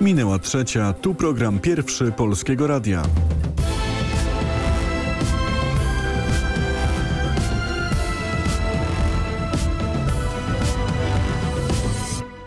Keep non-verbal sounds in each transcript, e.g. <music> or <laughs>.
Minęła trzecia, tu program pierwszy Polskiego Radia.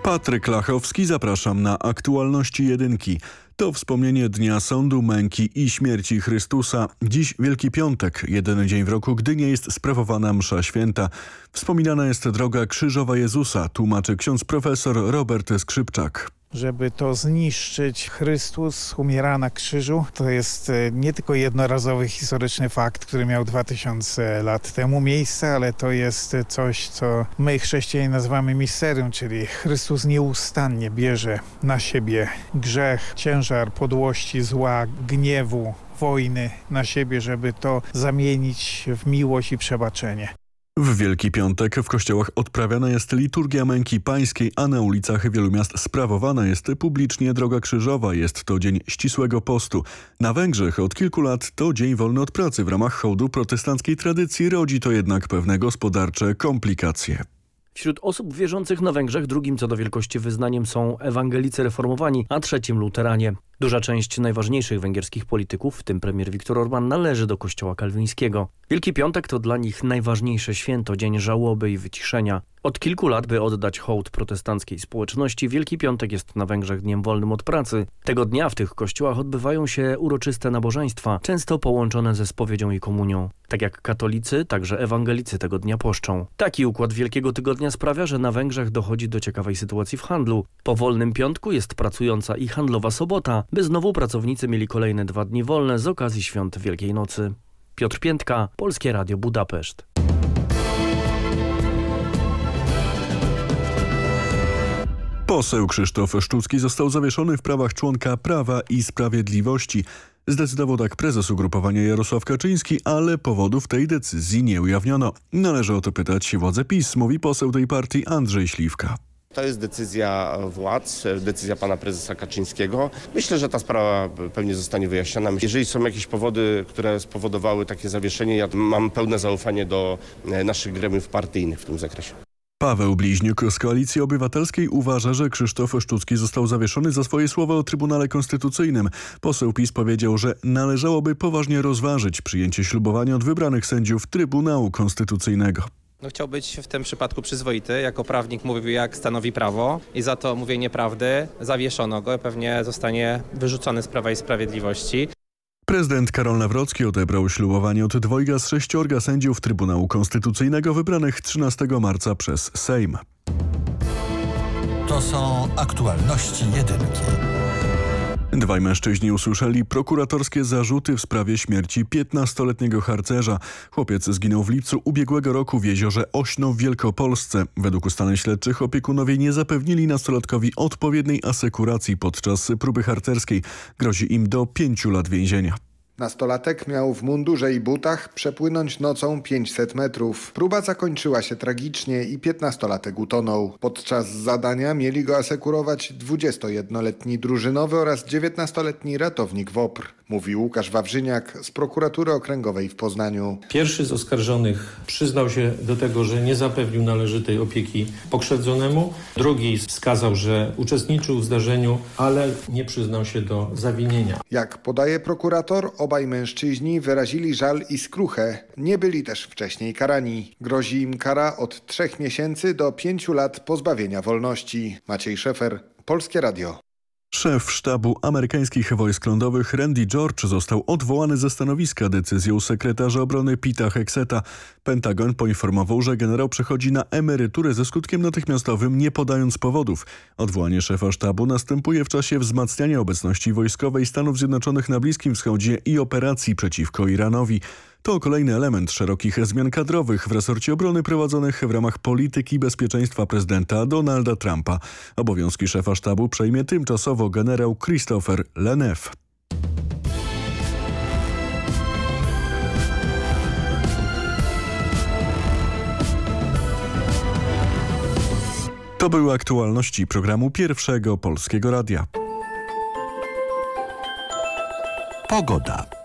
Patryk Lachowski, zapraszam na aktualności jedynki. To wspomnienie Dnia Sądu, Męki i Śmierci Chrystusa. Dziś Wielki Piątek, jeden dzień w roku, gdy nie jest sprawowana msza święta. Wspominana jest droga krzyżowa Jezusa, tłumaczy ksiądz profesor Robert Skrzypczak żeby to zniszczyć. Chrystus umiera na krzyżu. To jest e, nie tylko jednorazowy historyczny fakt, który miał 2000 lat temu miejsce, ale to jest coś, co my chrześcijanie nazywamy misterium, czyli Chrystus nieustannie bierze na siebie grzech, ciężar podłości, zła, gniewu, wojny na siebie, żeby to zamienić w miłość i przebaczenie. W Wielki Piątek w kościołach odprawiana jest liturgia męki pańskiej, a na ulicach wielu miast sprawowana jest publicznie droga krzyżowa. Jest to dzień ścisłego postu. Na Węgrzech od kilku lat to dzień wolny od pracy. W ramach hołdu protestanckiej tradycji rodzi to jednak pewne gospodarcze komplikacje. Wśród osób wierzących na Węgrzech drugim co do wielkości wyznaniem są ewangelicy reformowani, a trzecim luteranie. Duża część najważniejszych węgierskich polityków, w tym premier Viktor Orban, należy do kościoła kalwińskiego. Wielki Piątek to dla nich najważniejsze święto, dzień żałoby i wyciszenia. Od kilku lat, by oddać hołd protestanckiej społeczności, Wielki Piątek jest na Węgrzech dniem wolnym od pracy. Tego dnia w tych kościołach odbywają się uroczyste nabożeństwa, często połączone ze spowiedzią i komunią. Tak jak katolicy, także ewangelicy tego dnia poszczą. Taki układ Wielkiego Tygodnia sprawia, że na Węgrzech dochodzi do ciekawej sytuacji w handlu. Po wolnym piątku jest pracująca i handlowa sobota, by znowu pracownicy mieli kolejne dwa dni wolne z okazji świąt Wielkiej Nocy. Piotr Piętka, Polskie Radio Budapeszt. Poseł Krzysztof Szczucki został zawieszony w prawach członka Prawa i Sprawiedliwości. Zdecydował tak prezes ugrupowania Jarosław Kaczyński, ale powodów tej decyzji nie ujawniono. Należy o to pytać władze PiS, mówi poseł tej partii Andrzej Śliwka. To jest decyzja władz, decyzja pana prezesa Kaczyńskiego. Myślę, że ta sprawa pewnie zostanie wyjaśniona. Jeżeli są jakieś powody, które spowodowały takie zawieszenie, ja mam pełne zaufanie do naszych gremiów partyjnych w tym zakresie. Paweł Bliźniuk z Koalicji Obywatelskiej uważa, że Krzysztof Szczucki został zawieszony za swoje słowa o Trybunale Konstytucyjnym. Poseł PiS powiedział, że należałoby poważnie rozważyć przyjęcie ślubowania od wybranych sędziów Trybunału Konstytucyjnego. No, chciał być w tym przypadku przyzwoity. Jako prawnik mówił, jak stanowi prawo i za to mówienie prawdy zawieszono go. Pewnie zostanie wyrzucony z Prawa i Sprawiedliwości. Prezydent Karol Nawrocki odebrał ślubowanie od dwojga z sześciorga sędziów Trybunału Konstytucyjnego wybranych 13 marca przez Sejm. To są aktualności jedynki. Dwaj mężczyźni usłyszeli prokuratorskie zarzuty w sprawie śmierci 15-letniego harcerza. Chłopiec zginął w lipcu ubiegłego roku w jeziorze Ośno w Wielkopolsce. Według ustaleń śledczych opiekunowie nie zapewnili nastolatkowi odpowiedniej asekuracji podczas próby harcerskiej. Grozi im do pięciu lat więzienia. Nastolatek miał w mundurze i butach przepłynąć nocą 500 metrów. Próba zakończyła się tragicznie i 15-latek utonął. Podczas zadania mieli go asekurować 21-letni drużynowy oraz 19-letni ratownik WOPR, mówi Łukasz Wawrzyniak z prokuratury okręgowej w Poznaniu. Pierwszy z oskarżonych przyznał się do tego, że nie zapewnił należytej opieki pokrzywdzonemu. Drugi wskazał, że uczestniczył w zdarzeniu, ale nie przyznał się do zawinienia. Jak podaje prokurator, Obaj mężczyźni wyrazili żal i skruchę. Nie byli też wcześniej karani. Grozi im kara od trzech miesięcy do pięciu lat pozbawienia wolności. Maciej Szefer, Polskie Radio. Szef sztabu amerykańskich wojsk lądowych Randy George został odwołany ze stanowiska decyzją sekretarza obrony Pita Hexeta. Pentagon poinformował, że generał przechodzi na emeryturę ze skutkiem natychmiastowym, nie podając powodów. Odwołanie szefa sztabu następuje w czasie wzmacniania obecności wojskowej Stanów Zjednoczonych na Bliskim Wschodzie i operacji przeciwko Iranowi. To kolejny element szerokich zmian kadrowych w resorcie obrony prowadzonych w ramach polityki bezpieczeństwa prezydenta Donalda Trumpa. Obowiązki szefa sztabu przejmie tymczasowo generał Christopher Lenef. To były aktualności programu Pierwszego Polskiego Radia. Pogoda.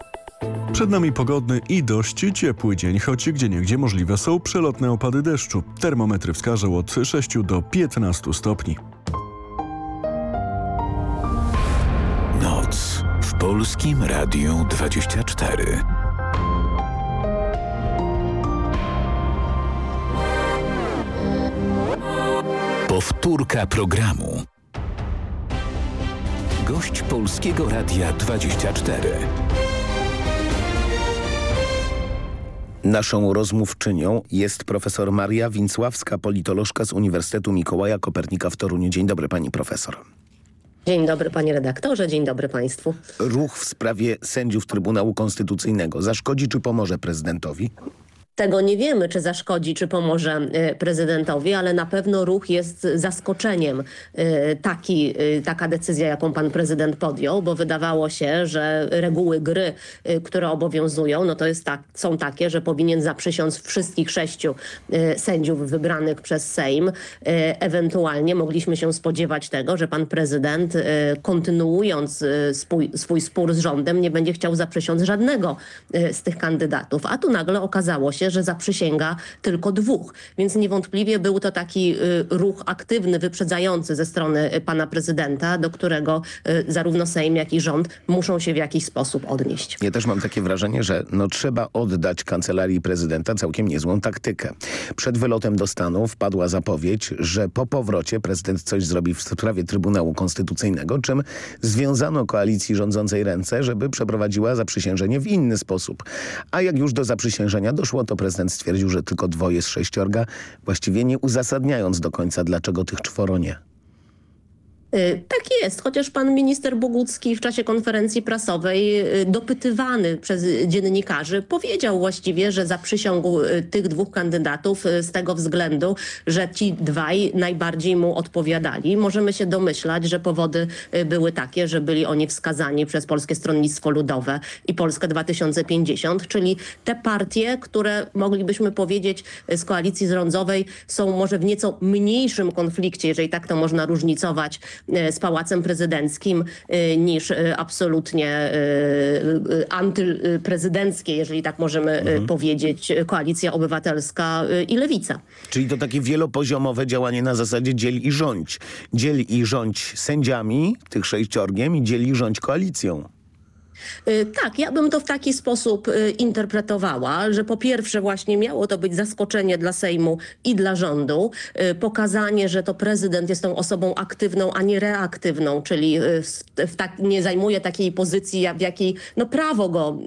Przed nami pogodny i dość ciepły dzień, choć gdzieniegdzie możliwe są przelotne opady deszczu. Termometry wskażą od 6 do 15 stopni. Polskim Radiu 24. Powtórka programu. Gość Polskiego Radia 24. Naszą rozmówczynią jest profesor Maria Wincławska, politolożka z Uniwersytetu Mikołaja Kopernika w Toruniu. Dzień dobry pani profesor. Dzień dobry panie redaktorze, dzień dobry państwu. Ruch w sprawie sędziów Trybunału Konstytucyjnego zaszkodzi czy pomoże prezydentowi? Tego nie wiemy, czy zaszkodzi, czy pomoże e, prezydentowi, ale na pewno ruch jest zaskoczeniem e, taki, e, taka decyzja, jaką pan prezydent podjął, bo wydawało się, że reguły gry, które obowiązują, no to jest tak, są takie, że powinien zaprzysiąc wszystkich sześciu sędziów wybranych przez Sejm. Ewentualnie mogliśmy się spodziewać tego, że pan prezydent kontynuując swój, swój spór z rządem nie będzie chciał zaprzysiąc żadnego z tych kandydatów. A tu nagle okazało się, że zaprzysięga tylko dwóch. Więc niewątpliwie był to taki y, ruch aktywny, wyprzedzający ze strony y, pana prezydenta, do którego y, zarówno Sejm, jak i rząd muszą się w jakiś sposób odnieść. Ja też mam takie wrażenie, że no, trzeba oddać kancelarii prezydenta całkiem niezłą taktykę. Przed wylotem do Stanów padła zapowiedź, że po powrocie prezydent coś zrobi w sprawie Trybunału Konstytucyjnego, czym związano koalicji rządzącej ręce, żeby przeprowadziła zaprzysiężenie w inny sposób. A jak już do zaprzysiężenia doszło, to prezydent stwierdził, że tylko dwoje z sześciorga, właściwie nie uzasadniając do końca, dlaczego tych czworo nie. Y, Tak jest, chociaż pan minister Bogucki w czasie konferencji prasowej y, dopytywany przez dziennikarzy powiedział właściwie, że zaprzysiągł y, tych dwóch kandydatów z tego względu, że ci dwaj najbardziej mu odpowiadali. Możemy się domyślać, że powody były takie, że byli oni wskazani przez Polskie Stronnictwo Ludowe i Polskę 2050, czyli te partie, które moglibyśmy powiedzieć z koalicji rządowej są może w nieco mniejszym konflikcie, jeżeli tak to można różnicować z Pałacem Prezydenckim e, niż e, absolutnie e, e, antyprezydenckie, jeżeli tak możemy e, powiedzieć, Koalicja Obywatelska e, i Lewica. Czyli to takie wielopoziomowe działanie na zasadzie dziel i rządź. Dziel i rządź sędziami, tych sześciorgiem i dziel i rządź koalicją. Y, Tak, ja bym to w taki sposób y, interpretowała, że po pierwsze właśnie miało to być zaskoczenie dla Sejmu i dla rządu, y, pokazanie, że to prezydent jest tą osobą aktywną, a nie reaktywną, czyli tak, nie zajmuje takiej pozycji, w jakiej no, prawo go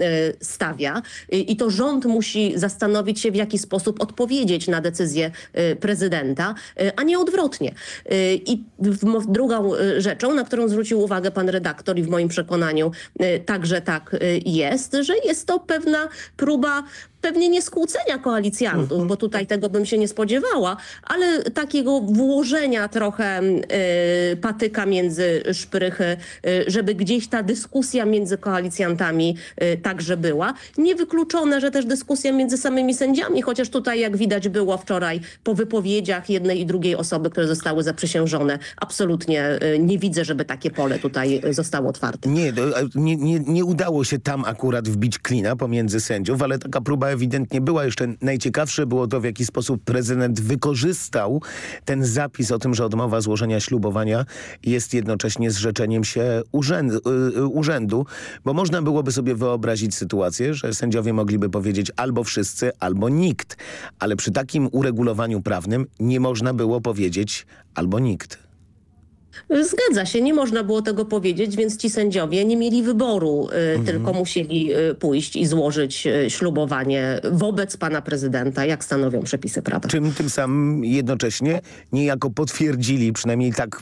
stawia i to rząd musi zastanowić się, w jaki sposób odpowiedzieć na decyzję prezydenta, a nie odwrotnie. I drugą rzeczą, na którą zwrócił uwagę pan redaktor i w moim przekonaniu y, także tak y, jest, że jest to pewna próba pewnie nie skłócenia koalicjantów, bo tutaj tego bym się nie spodziewała, ale takiego włożenia trochę y, patyka między szprychy, y, żeby gdzieś ta dyskusja między koalicjantami y, także była. Niewykluczone, że też dyskusja między samymi sędziami, chociaż tutaj jak widać było wczoraj po wypowiedziach jednej i drugiej osoby, które zostały zaprzysiężone, absolutnie y, nie widzę, żeby takie pole tutaj zostało otwarte. Nie, nie, nie, nie udało się tam akurat wbić klina pomiędzy sędziów, ale taka próba ewidentnie była. Jeszcze najciekawsze było to, w jaki sposób prezydent wykorzystał ten zapis o tym, że odmowa złożenia ślubowania jest jednocześnie zrzeczeniem się urzędu, y, urzędu, bo można byłoby sobie wyobrazić sytuację, że sędziowie mogliby powiedzieć albo wszyscy, albo nikt. Ale przy takim uregulowaniu prawnym nie można było powiedzieć albo nikt. Zgadza się, nie można było tego powiedzieć, więc ci sędziowie nie mieli wyboru, y, Mhm. tylko musieli y, pójść i złożyć y, ślubowanie wobec pana prezydenta, jak stanowią przepisy prawa. Czym tym samym jednocześnie niejako potwierdzili, przynajmniej tak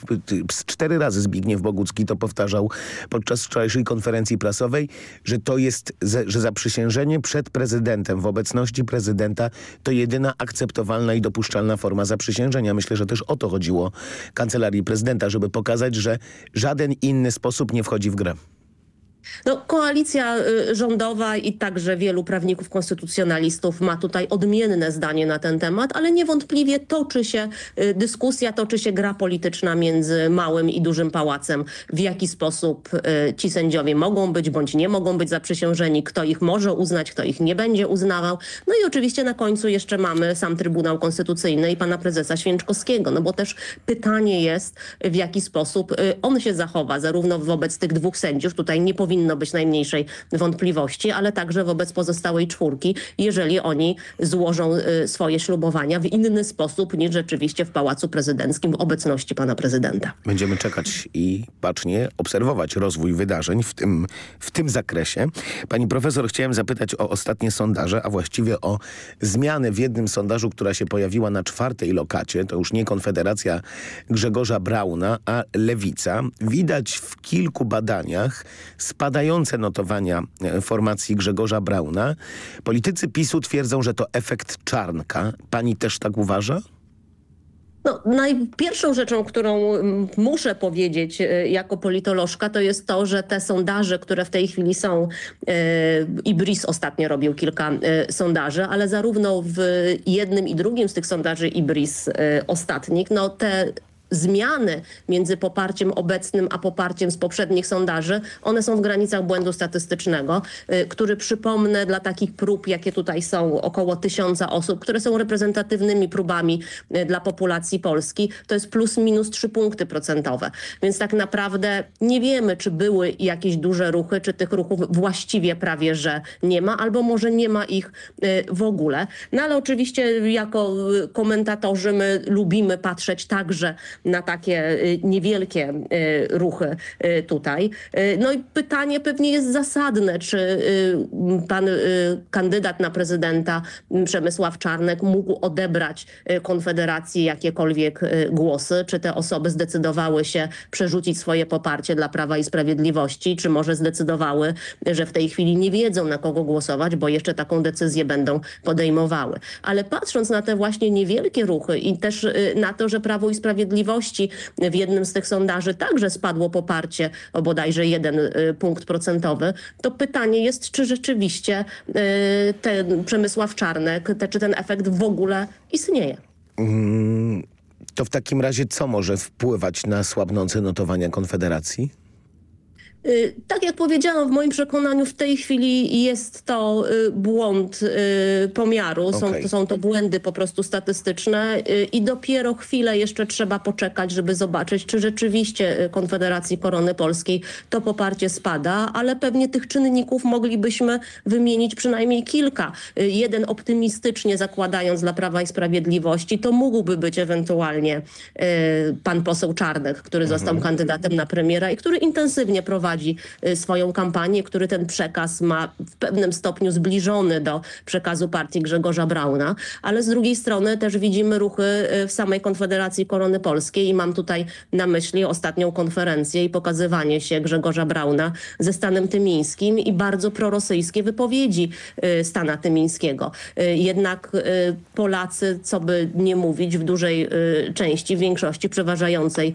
cztery razy Zbigniew Bogucki to powtarzał podczas wczorajszej konferencji prasowej, że to jest, że zaprzysiężenie przed prezydentem w obecności prezydenta to jedyna akceptowalna i dopuszczalna forma zaprzysiężenia. Myślę, że też o to chodziło kancelarii prezydenta, żeby pokazać, że żaden inny sposób nie wchodzi w grę. No, koalicja y, rządowa i także wielu prawników konstytucjonalistów ma tutaj odmienne zdanie na ten temat, ale niewątpliwie toczy się y, dyskusja, toczy się gra polityczna między małym i dużym pałacem. W jaki sposób y, ci sędziowie mogą być bądź nie mogą być zaprzysiężeni, kto ich może uznać, kto ich nie będzie uznawał. No i oczywiście na końcu jeszcze mamy sam Trybunał Konstytucyjny i pana prezesa Święczkowskiego, no bo też pytanie jest, w jaki sposób on się zachowa, zarówno wobec tych dwóch sędziów. Tutaj nie powinien powinno być najmniejszej wątpliwości, ale także wobec pozostałej czwórki, jeżeli oni złożą y, swoje ślubowania w inny sposób niż rzeczywiście w Pałacu Prezydenckim w obecności pana prezydenta. Będziemy czekać i bacznie obserwować rozwój wydarzeń w tym, w tym zakresie. Pani profesor, chciałem zapytać o ostatnie sondaże, a właściwie o zmianę w jednym sondażu, która się pojawiła na czwartej lokacie. To już nie Konfederacja Grzegorza Brauna, a Lewica. Widać w kilku badaniach spadające notowania e, formacji Grzegorza Brauna. Politycy PiSu twierdzą, że to efekt czarnka. Pani też tak uważa? No, najpierwszą rzeczą, którą muszę powiedzieć e, jako politolożka, to jest to, że te sondaże, które w tej chwili są, e, i BRIS ostatnio robił kilka sondaży, ale zarówno w jednym i drugim z tych sondaży i BRIS ostatnich, no te zmiany między poparciem obecnym a poparciem z poprzednich sondaży, one są w granicach błędu statystycznego, y, który przypomnę dla takich prób, jakie tutaj są, około tysiąca osób, które są reprezentatywnymi próbami y, dla populacji Polski, to jest plus minus trzy punkty procentowe. Więc tak naprawdę nie wiemy, czy były jakieś duże ruchy, czy tych ruchów właściwie prawie, że nie ma, albo może nie ma ich y, w ogóle. No ale oczywiście jako komentatorzy my lubimy patrzeć także na takie y, niewielkie y, ruchy y, tutaj. No i pytanie pewnie jest zasadne, czy pan kandydat na prezydenta Przemysław Czarnek mógł odebrać Konfederacji jakiekolwiek głosy, czy te osoby zdecydowały się przerzucić swoje poparcie dla Prawa i Sprawiedliwości, czy może zdecydowały, że w tej chwili nie wiedzą na kogo głosować, bo jeszcze taką decyzję będą podejmowały. Ale patrząc na te właśnie niewielkie ruchy i też na to, że Prawo i Sprawiedliwość Sprawiedliwości. W jednym z tych sondaży także spadło poparcie o bodajże jeden y, punkt procentowy. To pytanie jest, czy rzeczywiście y, ten Przemysław Czarnek, te, czy ten efekt w ogóle istnieje. Mm, to w takim razie co może wpływać na słabnące notowania Konfederacji? Y, tak jak powiedziałam, w moim przekonaniu w tej chwili jest to y, błąd y, pomiaru, są, Okej. są to błędy po prostu statystyczne i dopiero chwilę jeszcze trzeba poczekać, żeby zobaczyć, czy rzeczywiście Konfederacji Korony Polskiej to poparcie spada, ale pewnie tych czynników moglibyśmy wymienić przynajmniej kilka. Jeden optymistycznie zakładając dla Prawa i Sprawiedliwości, to mógłby być ewentualnie pan poseł Czarnek, który został kandydatem na premiera i który intensywnie prowadzi prowadzi y, swoją kampanię, który ten przekaz ma w pewnym stopniu zbliżony do przekazu partii Grzegorza Brauna, ale z drugiej strony też widzimy ruchy y, w samej Konfederacji Korony Polskiej i mam tutaj na myśli ostatnią konferencję i pokazywanie się Grzegorza Brauna ze Stanem Tymińskim i bardzo prorosyjskie wypowiedzi y, Stana Tymińskiego. Jednak Polacy, co by nie mówić, w dużej części, w większości przeważającej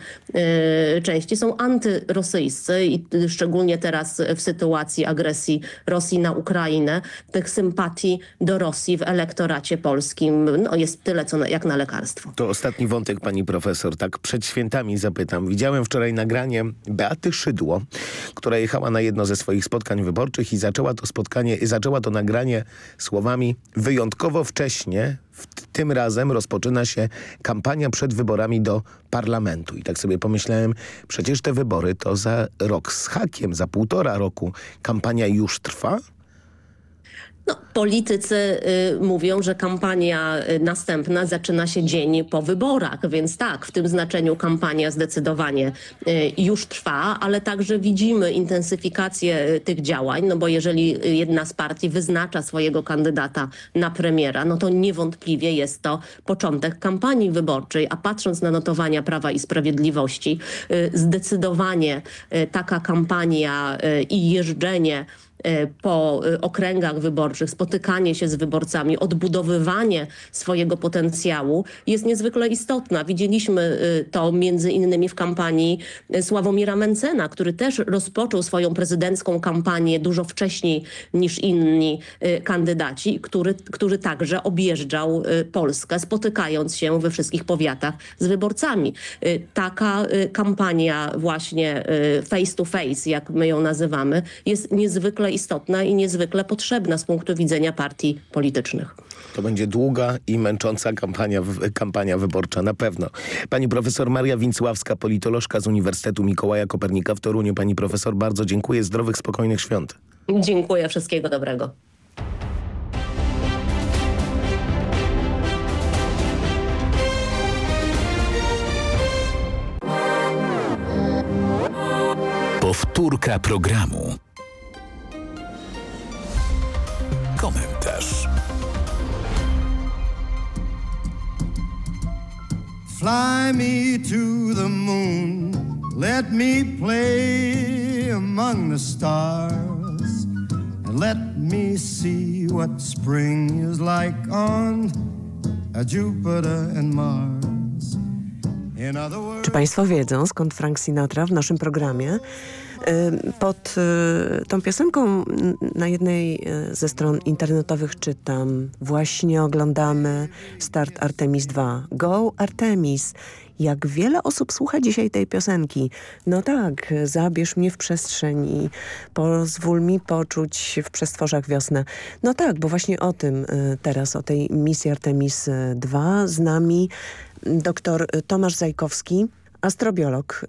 części są antyrosyjscy i szczególnie teraz w sytuacji agresji Rosji na Ukrainę, tych sympatii do Rosji w elektoracie polskim no, jest tyle, co na, jak na lekarstwo. To ostatni wątek, pani profesor. Tak przed świętami zapytam. Widziałem wczoraj nagranie Beaty Szydło, która jechała na jedno ze swoich spotkań wyborczych i zaczęła to spotkanie, zaczęła to nagranie słowami wyjątkowo wcześnie tym razem rozpoczyna się kampania przed wyborami do parlamentu. I tak sobie pomyślałem, przecież te wybory to za rok z hakiem, za półtora roku kampania już trwa? No, politycy y, mówią, że kampania y, następna zaczyna się dzień po wyborach, więc tak, w tym znaczeniu kampania zdecydowanie y, już trwa, ale także widzimy intensyfikację y, tych działań, no bo jeżeli jedna z partii wyznacza swojego kandydata na premiera, no to niewątpliwie jest to początek kampanii wyborczej, a patrząc na notowania Prawa i Sprawiedliwości, y, zdecydowanie y, taka kampania i jeżdżenie po e, okręgach wyborczych, spotykanie się z wyborcami, odbudowywanie swojego potencjału jest niezwykle istotna. Widzieliśmy e, to między innymi w kampanii Sławomira Mencena, który też rozpoczął swoją prezydencką kampanię dużo wcześniej niż inni kandydaci, który, który także objeżdżał Polskę, spotykając się we wszystkich powiatach z wyborcami. Taka kampania właśnie face to face, jak my ją nazywamy, jest niezwykle istotna i niezwykle potrzebna z punktu widzenia partii politycznych. To będzie długa i męcząca kampania, kampania wyborcza, na pewno. Pani profesor Maria Wincławska, politolożka z Uniwersytetu Mikołaja Kopernika w Toruniu. Pani profesor, bardzo dziękuję. Zdrowych, spokojnych świąt. Dziękuję, wszystkiego dobrego. Powtórka programu. Komentarz. Fly me to the moon, let me play among the stars, and let me see what spring is like on Jupiter and Mars. Czy Państwo wiedzą, skąd Frank Sinatra w naszym programie? Pod tą piosenką na jednej ze stron internetowych czytam Właśnie oglądamy start Artemis 2. Go Artemis! Jak wiele osób słucha dzisiaj tej piosenki. No tak, zabierz mnie w przestrzeń i pozwól mi poczuć w przestworzach wiosnę. No tak, bo właśnie o tym teraz, o tej misji Artemis 2 z nami dr Tomasz Zajkowski, astrobiolog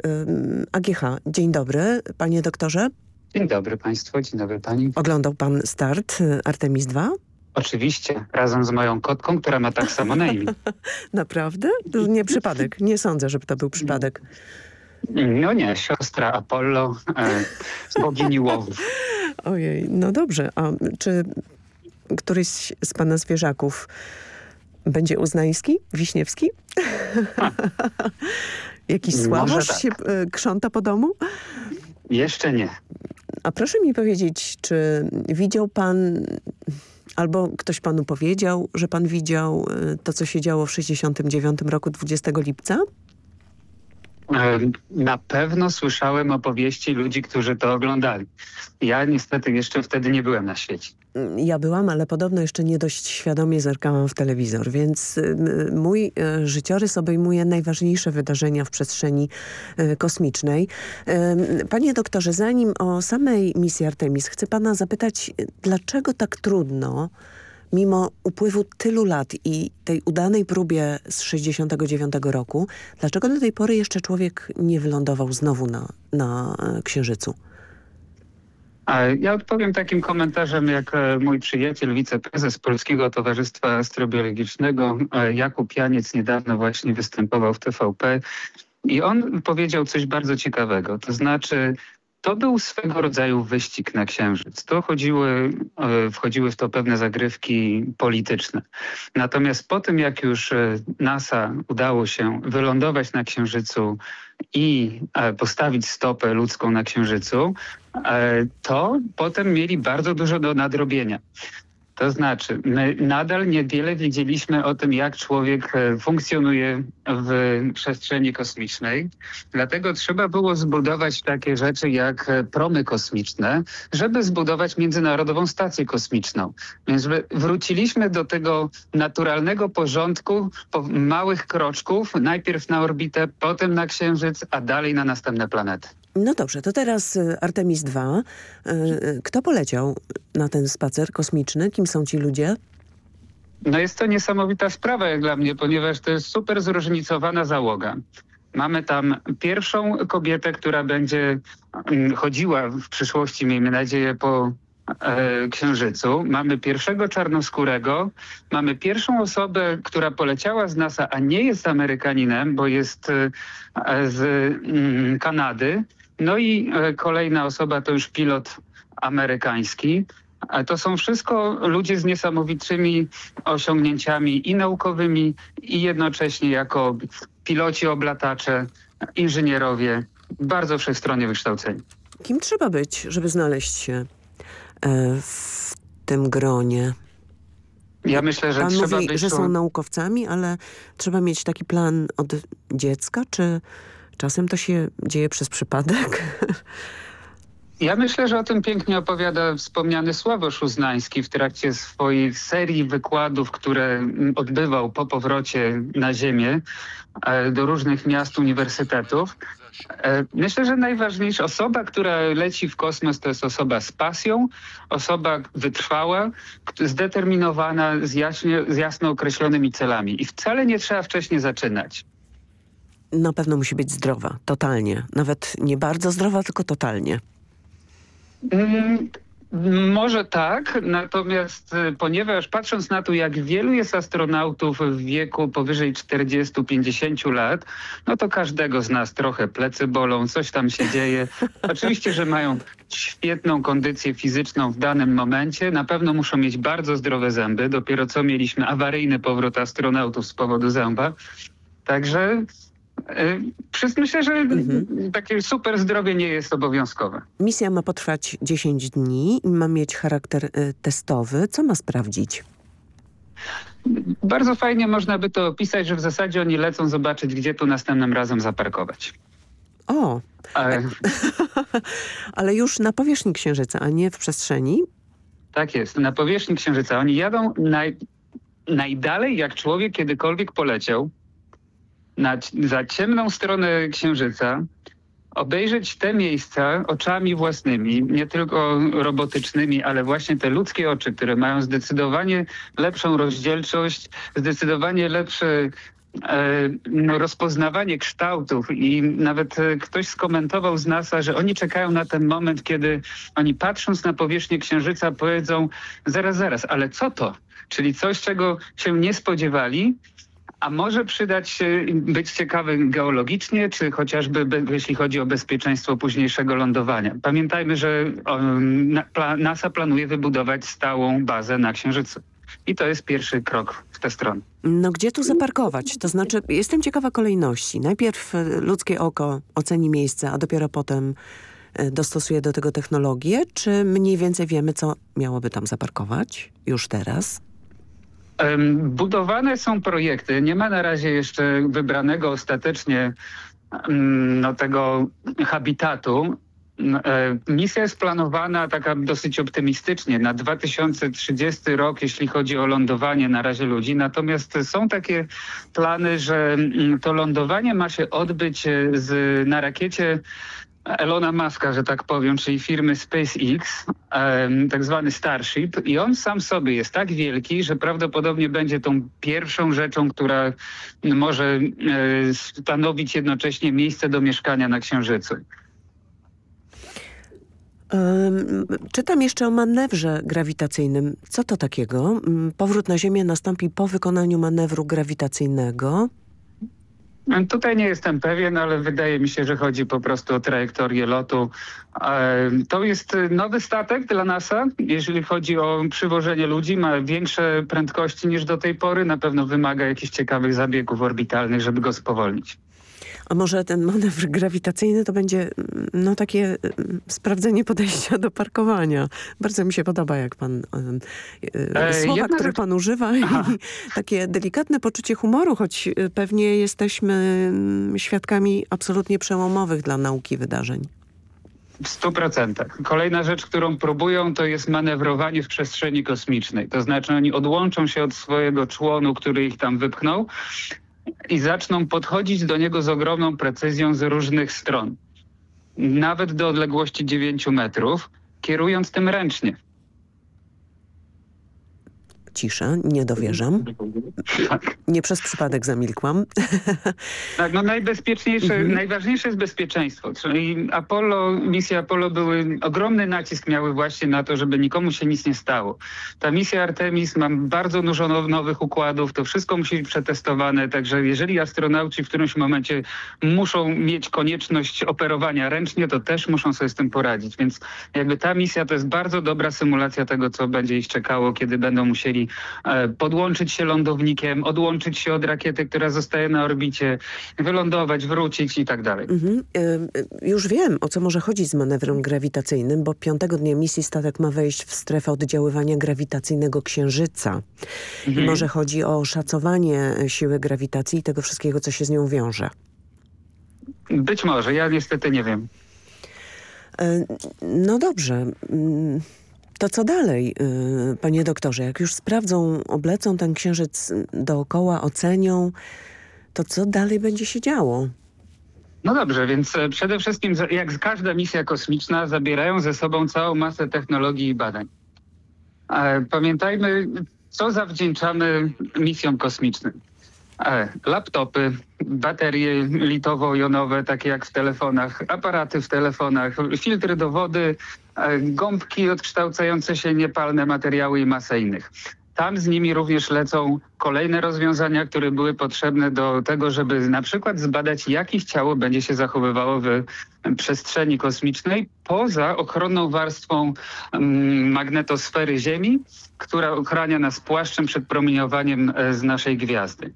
AGH. Dzień dobry, panie doktorze. Dzień dobry państwu, dzień dobry pani. Oglądał pan start Artemis 2? Oczywiście, razem z moją kotką, która ma tak samo na imię. <laughs> Naprawdę? To nie przypadek. Nie sądzę, żeby to był przypadek. No nie, siostra Apollo e, z bogini łowów. <laughs> Ojej, no dobrze. A czy któryś z pana zwierzaków będzie uznański? Wiśniewski? <laughs> Jakiś słabosz tak. się krząta po domu? Jeszcze nie. A proszę mi powiedzieć, czy widział pan albo ktoś panu powiedział, że pan widział to, co się działo w 69 roku 20 lipca? Na pewno słyszałem opowieści ludzi, którzy to oglądali. Ja niestety jeszcze wtedy nie byłem na świecie. Ja byłam, ale podobno jeszcze nie dość świadomie zerkałam w telewizor, więc mój życiorys obejmuje najważniejsze wydarzenia w przestrzeni kosmicznej. Panie doktorze, zanim o samej misji Artemis, chcę pana zapytać, dlaczego tak trudno mimo upływu tylu lat i tej udanej próbie z 69 roku, dlaczego do tej pory jeszcze człowiek nie wylądował znowu na, na Księżycu? Ja odpowiem takim komentarzem jak mój przyjaciel, wiceprezes Polskiego Towarzystwa Astrobiologicznego Jakub Janiec niedawno właśnie występował w TVP i on powiedział coś bardzo ciekawego, to znaczy to był swego rodzaju wyścig na Księżyc. To chodziły, wchodziły w to pewne zagrywki polityczne. Natomiast po tym, jak już NASA udało się wylądować na Księżycu i postawić stopę ludzką na Księżycu, to potem mieli bardzo dużo do nadrobienia. To znaczy, nadal niewiele wiedzieliśmy o tym, jak człowiek funkcjonuje w przestrzeni kosmicznej. Dlatego trzeba było zbudować takie rzeczy jak promy kosmiczne, żeby zbudować Międzynarodową Stację Kosmiczną. Więc wróciliśmy do tego naturalnego porządku po małych kroczków, najpierw na orbitę, potem na Księżyc, a dalej na następne planety. No dobrze, to teraz Artemis 2. Kto poleciał na ten spacer kosmiczny? Kim są ci ludzie? No jest to niesamowita sprawa jak dla mnie, ponieważ to jest super zróżnicowana załoga. Mamy tam pierwszą kobietę, która będzie chodziła w przyszłości, miejmy nadzieję, po e, Księżycu. Mamy pierwszego czarnoskórego. Mamy pierwszą osobę, która poleciała z NASA, a nie jest Amerykaninem, bo jest e, z mm, Kanady. No i kolejna osoba to już pilot amerykański. To są wszystko ludzie z niesamowitymi osiągnięciami i naukowymi i jednocześnie jako piloci, oblatacze, inżynierowie, bardzo wszechstronnie wykształceni. Kim trzeba być, żeby znaleźć się w tym gronie? Ja myślę, że Pan trzeba mówi, być... że są naukowcami, ale trzeba mieć taki plan od dziecka, czy czasem to się dzieje przez przypadek? Ja myślę, że o tym pięknie opowiada wspomniany Sławosz Uznański w trakcie swojej serii wykładów, które odbywał po powrocie na Ziemię e, do różnych miast, uniwersytetów. E, Myślę, że najważniejsza osoba, która leci w kosmos, to jest osoba z pasją, osoba wytrwała, zdeterminowana, z, jaśnie, z jasno określonymi celami. I wcale nie trzeba wcześniej zaczynać. Na pewno musi być zdrowa, totalnie. Nawet nie bardzo zdrowa, tylko totalnie. Mm, Może tak, natomiast y, ponieważ patrząc na to, jak wielu jest astronautów w wieku powyżej 40-50 lat, no to każdego z nas trochę plecy bolą, coś tam się dzieje. <laughs> Oczywiście, że mają świetną kondycję fizyczną w danym momencie, na pewno muszą mieć bardzo zdrowe zęby. Dopiero co mieliśmy awaryjny powrót astronautów z powodu zęba. Także myślę, że takie super zdrowie nie jest obowiązkowe. Misja ma potrwać 10 dni i ma mieć charakter y, testowy. Co ma sprawdzić? Bardzo fajnie można by to opisać, że w zasadzie oni lecą zobaczyć, gdzie tu następnym razem zaparkować. O, E, <laughs> ale już na powierzchni Księżyca, a nie w przestrzeni? tak jest, na powierzchni Księżyca. Oni jadą naj, najdalej, jak człowiek kiedykolwiek poleciał, na, za ciemną stronę Księżyca, obejrzeć te miejsca oczami własnymi, nie tylko robotycznymi, ale właśnie te ludzkie oczy, które mają zdecydowanie lepszą rozdzielczość, zdecydowanie lepsze e, no, rozpoznawanie kształtów i nawet e, ktoś skomentował z NASA, że oni czekają na ten moment, kiedy oni patrząc na powierzchnię Księżyca powiedzą zaraz, zaraz, ale co to? Czyli coś, czego się nie spodziewali, a może przydać się być ciekawym geologicznie, czy chociażby jeśli chodzi o bezpieczeństwo późniejszego lądowania. Pamiętajmy, że NASA planuje wybudować stałą bazę na Księżycu. I to jest pierwszy krok w tę stronę. No gdzie tu zaparkować? To znaczy, jestem ciekawa kolejności. Najpierw y, ludzkie oko oceni miejsce, a dopiero potem y, dostosuje do tego technologię. Czy mniej więcej wiemy, co miałoby tam zaparkować już teraz? Budowane są projekty. Nie ma na razie jeszcze wybranego ostatecznie no, tego habitatu. E, Misja jest planowana taka dosyć optymistycznie na 2030 rok, jeśli chodzi o lądowanie na razie ludzi. Natomiast są takie plany, że mm, to lądowanie ma się odbyć e, z, na rakiecie Elona Muska, że tak powiem, czyli firmy SpaceX, tak zwany Starship i on sam sobie jest tak wielki, że prawdopodobnie będzie tą pierwszą rzeczą, która może e, stanowić jednocześnie miejsce do mieszkania na Księżycu. Czytam jeszcze o manewrze grawitacyjnym. Co to takiego? Ym, Powrót na Ziemię nastąpi po wykonaniu manewru grawitacyjnego. Tutaj nie jestem pewien, ale wydaje mi się, że chodzi po prostu o trajektorię lotu. To jest nowy statek dla NASA, jeżeli chodzi o przywożenie ludzi. Ma większe prędkości niż do tej pory. Na pewno wymaga jakichś ciekawych zabiegów orbitalnych, żeby go spowolnić. A może ten manewr grawitacyjny to będzie no, takie mm, sprawdzenie podejścia do parkowania. Bardzo mi się podoba, jak pan y, E, słowa, jedna które pan używa i takie delikatne poczucie humoru, choć y, pewnie jesteśmy mm, świadkami absolutnie przełomowych dla nauki wydarzeń. W stu procentach. Kolejna rzecz, którą próbują, to jest manewrowanie w przestrzeni kosmicznej. To znaczy oni odłączą się od swojego członu, który ich tam wypchnął i zaczną podchodzić do niego z ogromną precyzją z różnych stron. Nawet do odległości 9 metrów, kierując tym ręcznie. Cisza, nie dowierzam. Nie przez przypadek zamilkłam. <laughs> Tak, no najbezpieczniejsze, najważniejsze jest bezpieczeństwo. Czyli Apollo, misja Apollo były, ogromny nacisk miały właśnie na to, żeby nikomu się nic nie stało. Ta misja Artemis ma bardzo dużo now- nowych układów, to wszystko musi być przetestowane, także jeżeli astronauci w którymś momencie muszą mieć konieczność operowania ręcznie, to też muszą sobie z tym poradzić. Więc jakby ta misja to jest bardzo dobra symulacja tego, co będzie ich czekało, kiedy będą musieli e, podłączyć się lądownikiem, odłączyć się od rakiety, która zostaje na orbicie, wylądować, wrócić i tak dalej. Mhm. Y, Już wiem, o co może chodzić z manewrem grawitacyjnym, bo piątego dnia misji statek ma wejść w strefę oddziaływania grawitacyjnego Księżyca. Mhm. może chodzi o szacowanie e, siły grawitacji i tego wszystkiego, co się z nią wiąże. Być może, ja niestety nie wiem. E, no dobrze. To co dalej, y, panie doktorze? Jak już sprawdzą, oblecą ten księżyc dookoła, ocenią, to co dalej będzie się działo? No dobrze, więc e, przede wszystkim jak każda misja kosmiczna zabierają ze sobą całą masę technologii i badań. Pamiętajmy, co zawdzięczamy misjom kosmicznym. Laptopy, baterie litowo-jonowe, takie jak w telefonach, aparaty w telefonach, filtry do wody, e, gąbki odkształcające się niepalne materiały i masę innych. Tam z nimi również lecą kolejne rozwiązania, które były potrzebne do tego, żeby na przykład zbadać, jakich ciało będzie się zachowywało w przestrzeni kosmicznej poza ochronną warstwą mm, magnetosfery Ziemi, która ochrania nas płaszczem przed promieniowaniem e, z naszej gwiazdy.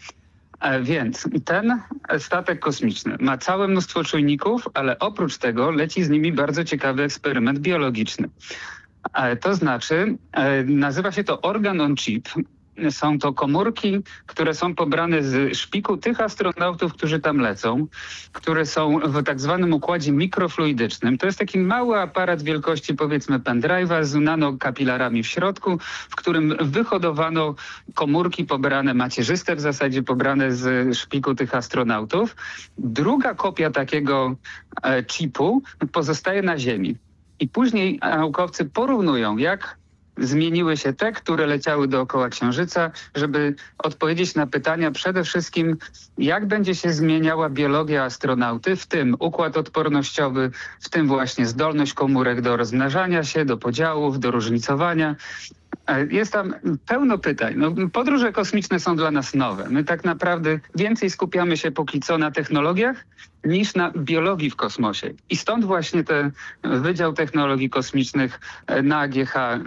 E, więc ten statek kosmiczny ma całe mnóstwo czujników, ale oprócz tego leci z nimi bardzo ciekawy eksperyment biologiczny. E, to znaczy, nazywa się to organ on chip są to komórki, które są pobrane z szpiku tych astronautów, którzy tam lecą, które są w tak zwanym układzie mikrofluidycznym. To jest taki mały aparat wielkości powiedzmy pendrive'a z nanokapilarami w środku, w którym wyhodowano komórki pobrane, macierzyste w zasadzie pobrane z szpiku tych astronautów. Druga kopia takiego e, chipu pozostaje na Ziemi. I później naukowcy porównują, jak zmieniły się te, które leciały dookoła Księżyca, żeby odpowiedzieć na pytania przede wszystkim, jak będzie się zmieniała biologia astronauty, w tym układ odpornościowy, w tym właśnie zdolność komórek do rozmnażania się, do podziałów, do różnicowania. E, jest tam pełno pytań. No, podróże kosmiczne są dla nas nowe. My tak naprawdę więcej skupiamy się póki co na technologiach niż na biologii w kosmosie. I stąd właśnie ten Wydział Technologii Kosmicznych e, na AGH. E,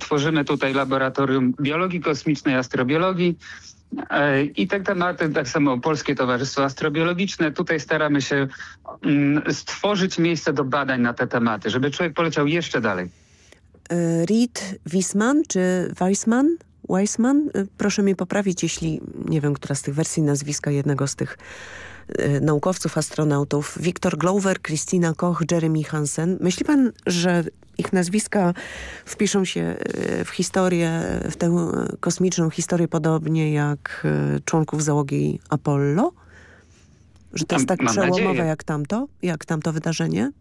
tworzymy tutaj laboratorium biologii kosmicznej, astrobiologii. I te tematy, tak samo Polskie Towarzystwo Astrobiologiczne, tutaj staramy się mm, stworzyć miejsce do badań na te tematy, żeby człowiek poleciał jeszcze dalej. E, Reed Wiesman czy Weissman? Weissman? E, proszę mnie poprawić, jeśli nie wiem, która z tych wersji nazwiska jednego z tych e, naukowców, astronautów. Wiktor Glover, Christina Koch, Jeremy Hansen. Myśli pan, że ich nazwiska wpiszą się w historię, w tę kosmiczną historię podobnie jak członków załogi Apollo? Że to jest tak przełomowe jak tamto, jak tamto wydarzenie?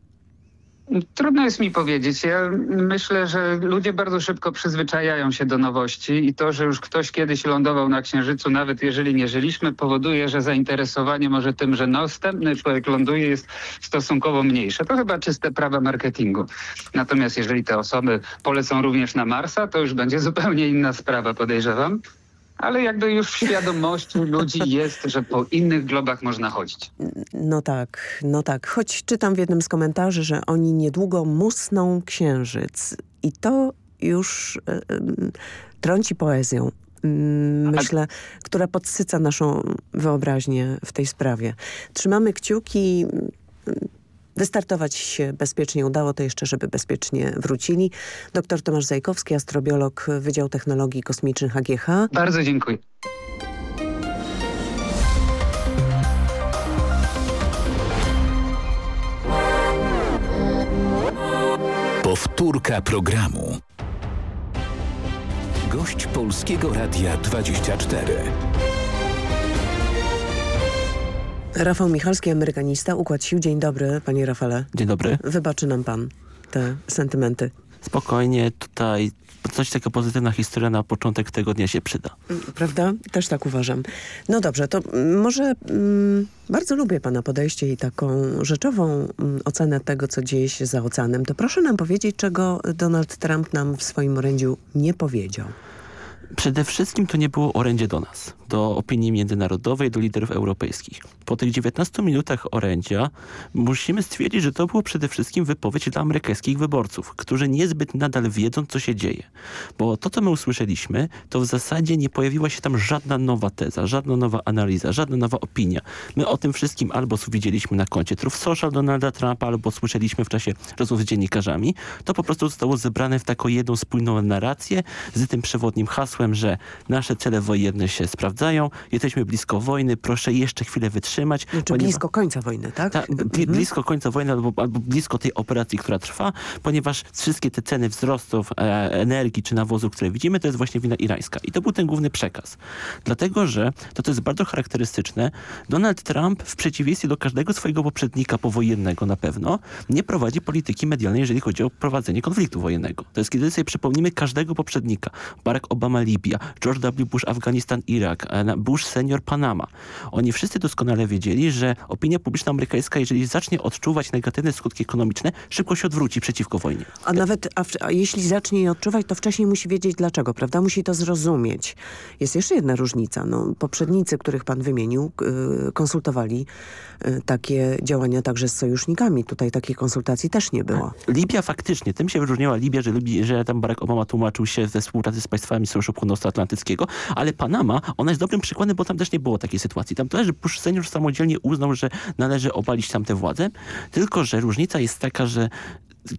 Trudno jest mi powiedzieć. Ja myślę, że ludzie bardzo szybko przyzwyczajają się do nowości i to, że już ktoś kiedyś lądował na Księżycu, nawet jeżeli nie żyliśmy, powoduje, że zainteresowanie może tym, że następny człowiek ląduje jest stosunkowo mniejsze. To chyba czyste prawa marketingu. Natomiast jeżeli te osoby polecą również na Marsa, to już będzie zupełnie inna sprawa, podejrzewam ale jakby już w świadomości ludzi jest, że po innych globach można chodzić. No tak, no tak. Choć czytam w jednym z komentarzy, że oni niedługo musną księżyc i to już y, trąci poezją. Mm, myślę, która podsyca naszą wyobraźnię w tej sprawie. Trzymamy kciuki wystartować się bezpiecznie udało, to jeszcze, żeby bezpiecznie wrócili. Dr Tomasz Zajkowski, astrobiolog Wydział Technologii Kosmicznych AGH. Bardzo dziękuję. Powtórka programu. Gość Polskiego Radia 24. Rafał Michalski, amerykanista, Układ Sił. Dzień dobry, panie Rafale. Dzień dobry. Wybaczy nam pan te sentymenty. Spokojnie, tutaj coś taka pozytywna historia na początek tego dnia się przyda. Prawda? Też tak uważam. No dobrze, to może mm, bardzo lubię pana podejście i taką rzeczową mm, ocenę tego, co dzieje się za oceanem. To proszę nam powiedzieć, czego Donald Trump nam w swoim orędziu nie powiedział. Przede wszystkim to nie było orędzie do nas, do opinii międzynarodowej, do liderów europejskich. Po tych 19 minutach orędzia musimy stwierdzić, że to było przede wszystkim wypowiedź dla amerykańskich wyborców, którzy niezbyt nadal wiedzą, co się dzieje. Bo to, co my usłyszeliśmy, to w zasadzie nie pojawiła się tam żadna nowa teza, żadna nowa analiza, żadna nowa opinia. My o tym wszystkim albo widzieliśmy na koncie Truth Social Donalda Trumpa, albo słyszeliśmy w czasie rozmów z dziennikarzami. To po prostu zostało zebrane w taką jedną spójną narrację z tym przewodnim hasłem hasłem, że nasze cele wojenne się sprawdzają, jesteśmy blisko wojny, proszę jeszcze chwilę wytrzymać. Znaczy ponieważ- blisko końca wojny, tak? ta, bli, blisko końca wojny albo, albo blisko tej operacji, która trwa, ponieważ wszystkie te ceny wzrostów e, energii czy nawozu, które widzimy, to jest właśnie wina irańska. I to był ten główny przekaz. Dlatego, że to, to jest bardzo charakterystyczne. Donald Trump w przeciwieństwie do każdego swojego poprzednika powojennego na pewno nie prowadzi polityki medialnej, jeżeli chodzi o prowadzenie konfliktu wojennego. To jest kiedy sobie przypomnimy każdego poprzednika. Barack Obama Libia, George W. Bush Afganistan Irak, e, Bush senior Panama. Oni wszyscy doskonale wiedzieli, że opinia publiczna amerykańska, jeżeli zacznie odczuwać negatywne skutki ekonomiczne, szybko się odwróci przeciwko wojnie. A nawet, a, a jeśli zacznie je odczuwać, to wcześniej musi wiedzieć dlaczego, prawda? Musi to zrozumieć. Jest jeszcze jedna różnica. No, poprzednicy, których pan wymienił, y, konsultowali y, takie działania także z sojusznikami. Tutaj takiej konsultacji też nie było. Libia faktycznie, tym się wyróżniała Libia, że, że tam Barack Obama tłumaczył się ze współpracy z państwami Sojuszu Północnoatlantyckiego, ale Panama, ona jest dobrym przykładem, bo tam też nie było takiej sytuacji. Tam też Bush senior samodzielnie uznał, że należy obalić tamte władze, tylko że różnica jest taka, że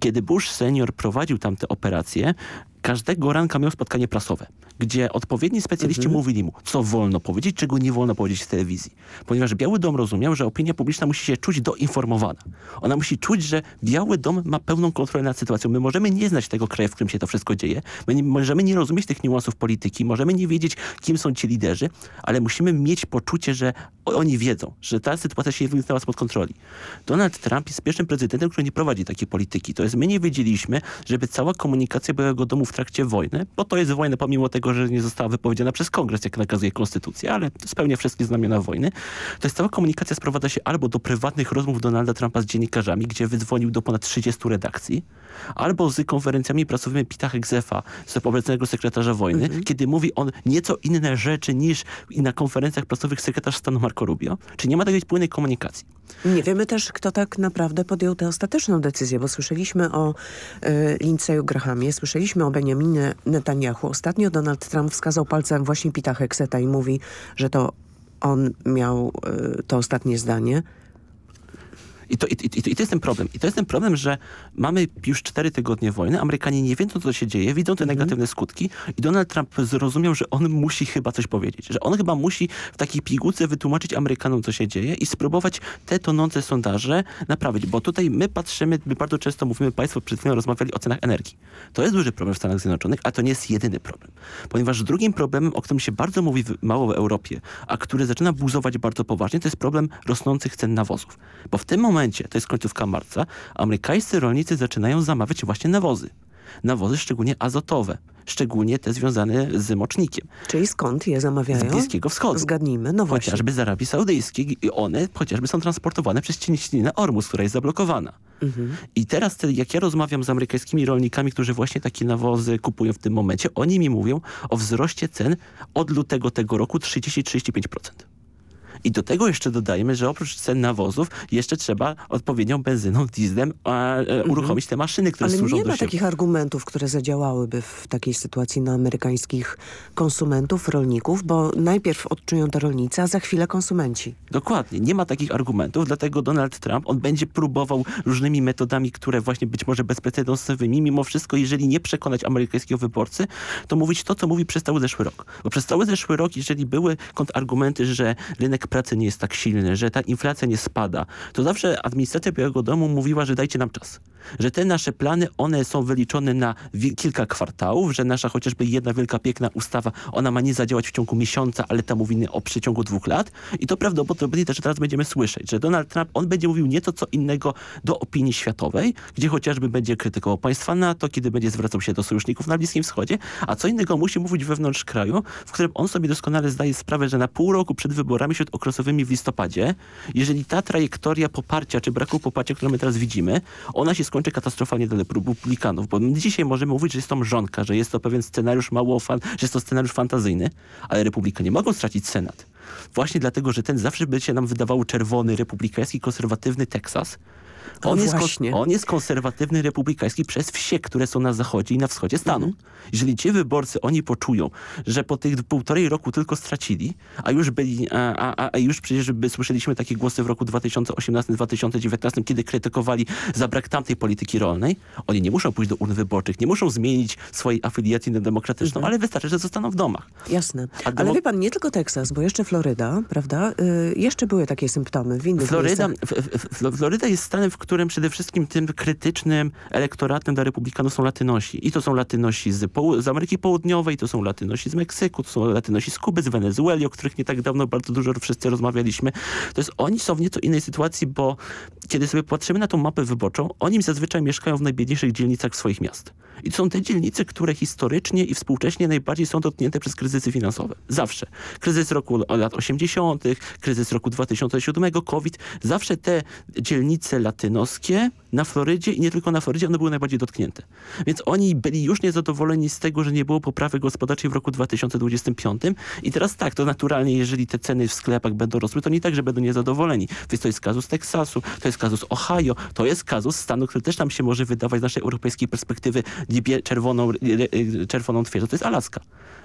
kiedy Bush senior prowadził tamte operacje, każdego ranka miał spotkanie prasowe, gdzie odpowiedni specjaliści mówili mu, co wolno powiedzieć, czego nie wolno powiedzieć w telewizji. Ponieważ Biały Dom rozumiał, że opinia publiczna musi się czuć doinformowana. Ona musi czuć, że Biały Dom ma pełną kontrolę nad sytuacją. My możemy nie znać tego kraju, w którym się to wszystko dzieje. My nie, możemy nie rozumieć tych niuansów polityki, możemy nie wiedzieć, kim są ci liderzy, ale musimy mieć poczucie, że oni wiedzą, że ta sytuacja się wymknęła spod kontroli. Donald Trump jest pierwszym prezydentem, który nie prowadzi takiej polityki. To jest, my nie wiedzieliśmy, żeby cała komunikacja Białego Domu w trakcie wojny, bo to jest wojna pomimo tego, że nie została wypowiedziana przez kongres, jak nakazuje konstytucja, ale spełnia wszystkie znamiona wojny, to jest cała komunikacja sprowadza się albo do prywatnych rozmów Donalda Trumpa z dziennikarzami, gdzie wydzwonił do ponad 30 redakcji, albo z konferencjami prasowymi Pita Hegzefa, z obecnego sekretarza wojny, kiedy mówi on nieco inne rzeczy niż na konferencjach prasowych sekretarz stanu Marco Rubio. Czy nie ma takiej płynnej komunikacji? Nie wiemy też, kto tak naprawdę podjął tę ostateczną decyzję, bo słyszeliśmy o y, Lindsey'u Grahamie, słyszeliśmy o Benjaminie Netanyahu. Ostatnio Donald Trump wskazał palcem właśnie Pita Hekseta i mówi, że to on miał y, to ostatnie zdanie. I to, i, i, I to jest ten problem. I to jest ten problem, że mamy już cztery tygodnie wojny, Amerykanie nie wiedzą, co się dzieje, widzą te negatywne skutki i Donald Trump zrozumiał, że on musi chyba coś powiedzieć. Że on chyba musi w takiej pigułce wytłumaczyć Amerykanom, co się dzieje i spróbować te tonące sondaże naprawić. Bo tutaj my patrzymy, my bardzo często mówimy, państwo przed chwilą rozmawiali o cenach energii. To jest duży problem w Stanach Zjednoczonych, a to nie jest jedyny problem. Ponieważ drugim problemem, o którym się bardzo mówi mało w Europie, a który zaczyna buzować bardzo poważnie, to jest problem rosnących cen nawozów. Bo w tym momencie, to jest końcówka marca, amerykańscy rolnicy zaczynają zamawiać właśnie nawozy. Nawozy szczególnie azotowe, szczególnie te związane z mocznikiem. Czyli skąd je zamawiają? Z Bliskiego Wschodu. Zgadnijmy, no właśnie. Chociażby z Arabii Saudyjskiej i one chociażby są transportowane przez cieśninę Ormus, która jest zablokowana. Mhm. I teraz, te, jak ja rozmawiam z amerykańskimi rolnikami, którzy właśnie takie nawozy kupują w tym momencie, oni mi mówią o wzroście cen od lutego tego roku 30-35%. I do tego jeszcze dodajmy, że oprócz cen nawozów jeszcze trzeba odpowiednią benzyną, dieslem a, e, uruchomić te maszyny, które Ale służą nie do ma siewu. takich argumentów, które zadziałałyby w takiej sytuacji na amerykańskich konsumentów, rolników, bo najpierw odczują to rolnicy, a za chwilę konsumenci. Dokładnie, nie ma takich argumentów, dlatego Donald Trump, on będzie próbował różnymi metodami, które właśnie być może bezprecedensowymi, mimo wszystko, jeżeli nie przekonać amerykańskiego wyborcy, to mówić to, co mówi przez cały zeszły rok. Bo przez cały zeszły rok, jeżeli były kontrargumenty, że rynek pracy nie jest tak silny, że ta inflacja nie spada, to zawsze administracja Białego Domu mówiła, że dajcie nam czas. Że te nasze plany, one są wyliczone na kilka kwartałów, że nasza chociażby jedna wielka piękna ustawa, ona ma nie zadziałać w ciągu miesiąca, ale ta mówimy o przeciągu dwóch lat. I to prawdopodobnie też teraz będziemy słyszeć, że Donald Trump, on będzie mówił nieco co innego do opinii światowej, gdzie chociażby będzie krytykował państwa NATO, kiedy będzie zwracał się do sojuszników na Bliskim Wschodzie, a co innego musi mówić wewnątrz kraju, w którym on sobie doskonale zdaje sprawę, że na pół roku przed wyborami śródokresowymi w listopadzie, jeżeli ta trajektoria poparcia, czy braku poparcia, którą my teraz widzimy, ona się skończy katastrofalnie dla republikanów, bo dzisiaj możemy mówić, że jest to mrzonka, że jest to pewien scenariusz mało fan, że jest to scenariusz fantazyjny, ale republikanie mogą stracić Senat. Właśnie dlatego, że ten zawsze by się nam wydawał czerwony, republikański, konserwatywny Teksas, on, O, jest, on jest konserwatywny, republikański przez wsie, które są na zachodzie i na wschodzie stanu. Mhm. Jeżeli ci wyborcy, oni poczują, że po tych półtorej roku tylko stracili, a już byli, a, a, a już przecież by słyszeliśmy takie głosy w roku 2018-2019, kiedy krytykowali za brak tamtej polityki rolnej, oni nie muszą pójść do urn wyborczych, nie muszą zmienić swojej afiliacji na demokratyczną, Mhm. ale wystarczy, że zostaną w domach. Jasne. Ale wie pan, nie tylko Teksas, bo jeszcze Floryda, prawda? Y, jeszcze były takie symptomy w innych Floryda, Floryda jest stanem, w którym przede wszystkim tym krytycznym elektoratem dla republikanów są latynosi. I to są latynosi z, z Ameryki Południowej, to są latynosi z Meksyku, to są latynosi z Kuby, z Wenezueli, o których nie tak dawno bardzo dużo wszyscy rozmawialiśmy. To jest, oni są w nieco innej sytuacji, bo kiedy sobie patrzymy na tą mapę wyborczą, oni zazwyczaj mieszkają w najbiedniejszych dzielnicach swoich miast. I to są te dzielnice, które historycznie i współcześnie najbardziej są dotknięte przez kryzysy finansowe. Zawsze. Kryzys roku lat 80., kryzys roku 2007, COVID. Zawsze te dzielnice latynoskie na Florydzie i nie tylko na Florydzie, one były najbardziej dotknięte. Więc oni byli już niezadowoleni z tego, że nie było poprawy gospodarczej w roku 2025. I teraz tak, to naturalnie, jeżeli te ceny w sklepach będą rosły, to nie tak, że będą niezadowoleni. Więc to jest kazus Teksasu, to jest kazus Ohio, to jest kazus stanu, który też nam się może wydawać z naszej europejskiej perspektywy czerwoną, e, e, czerwoną twierdzą. To jest Alaska.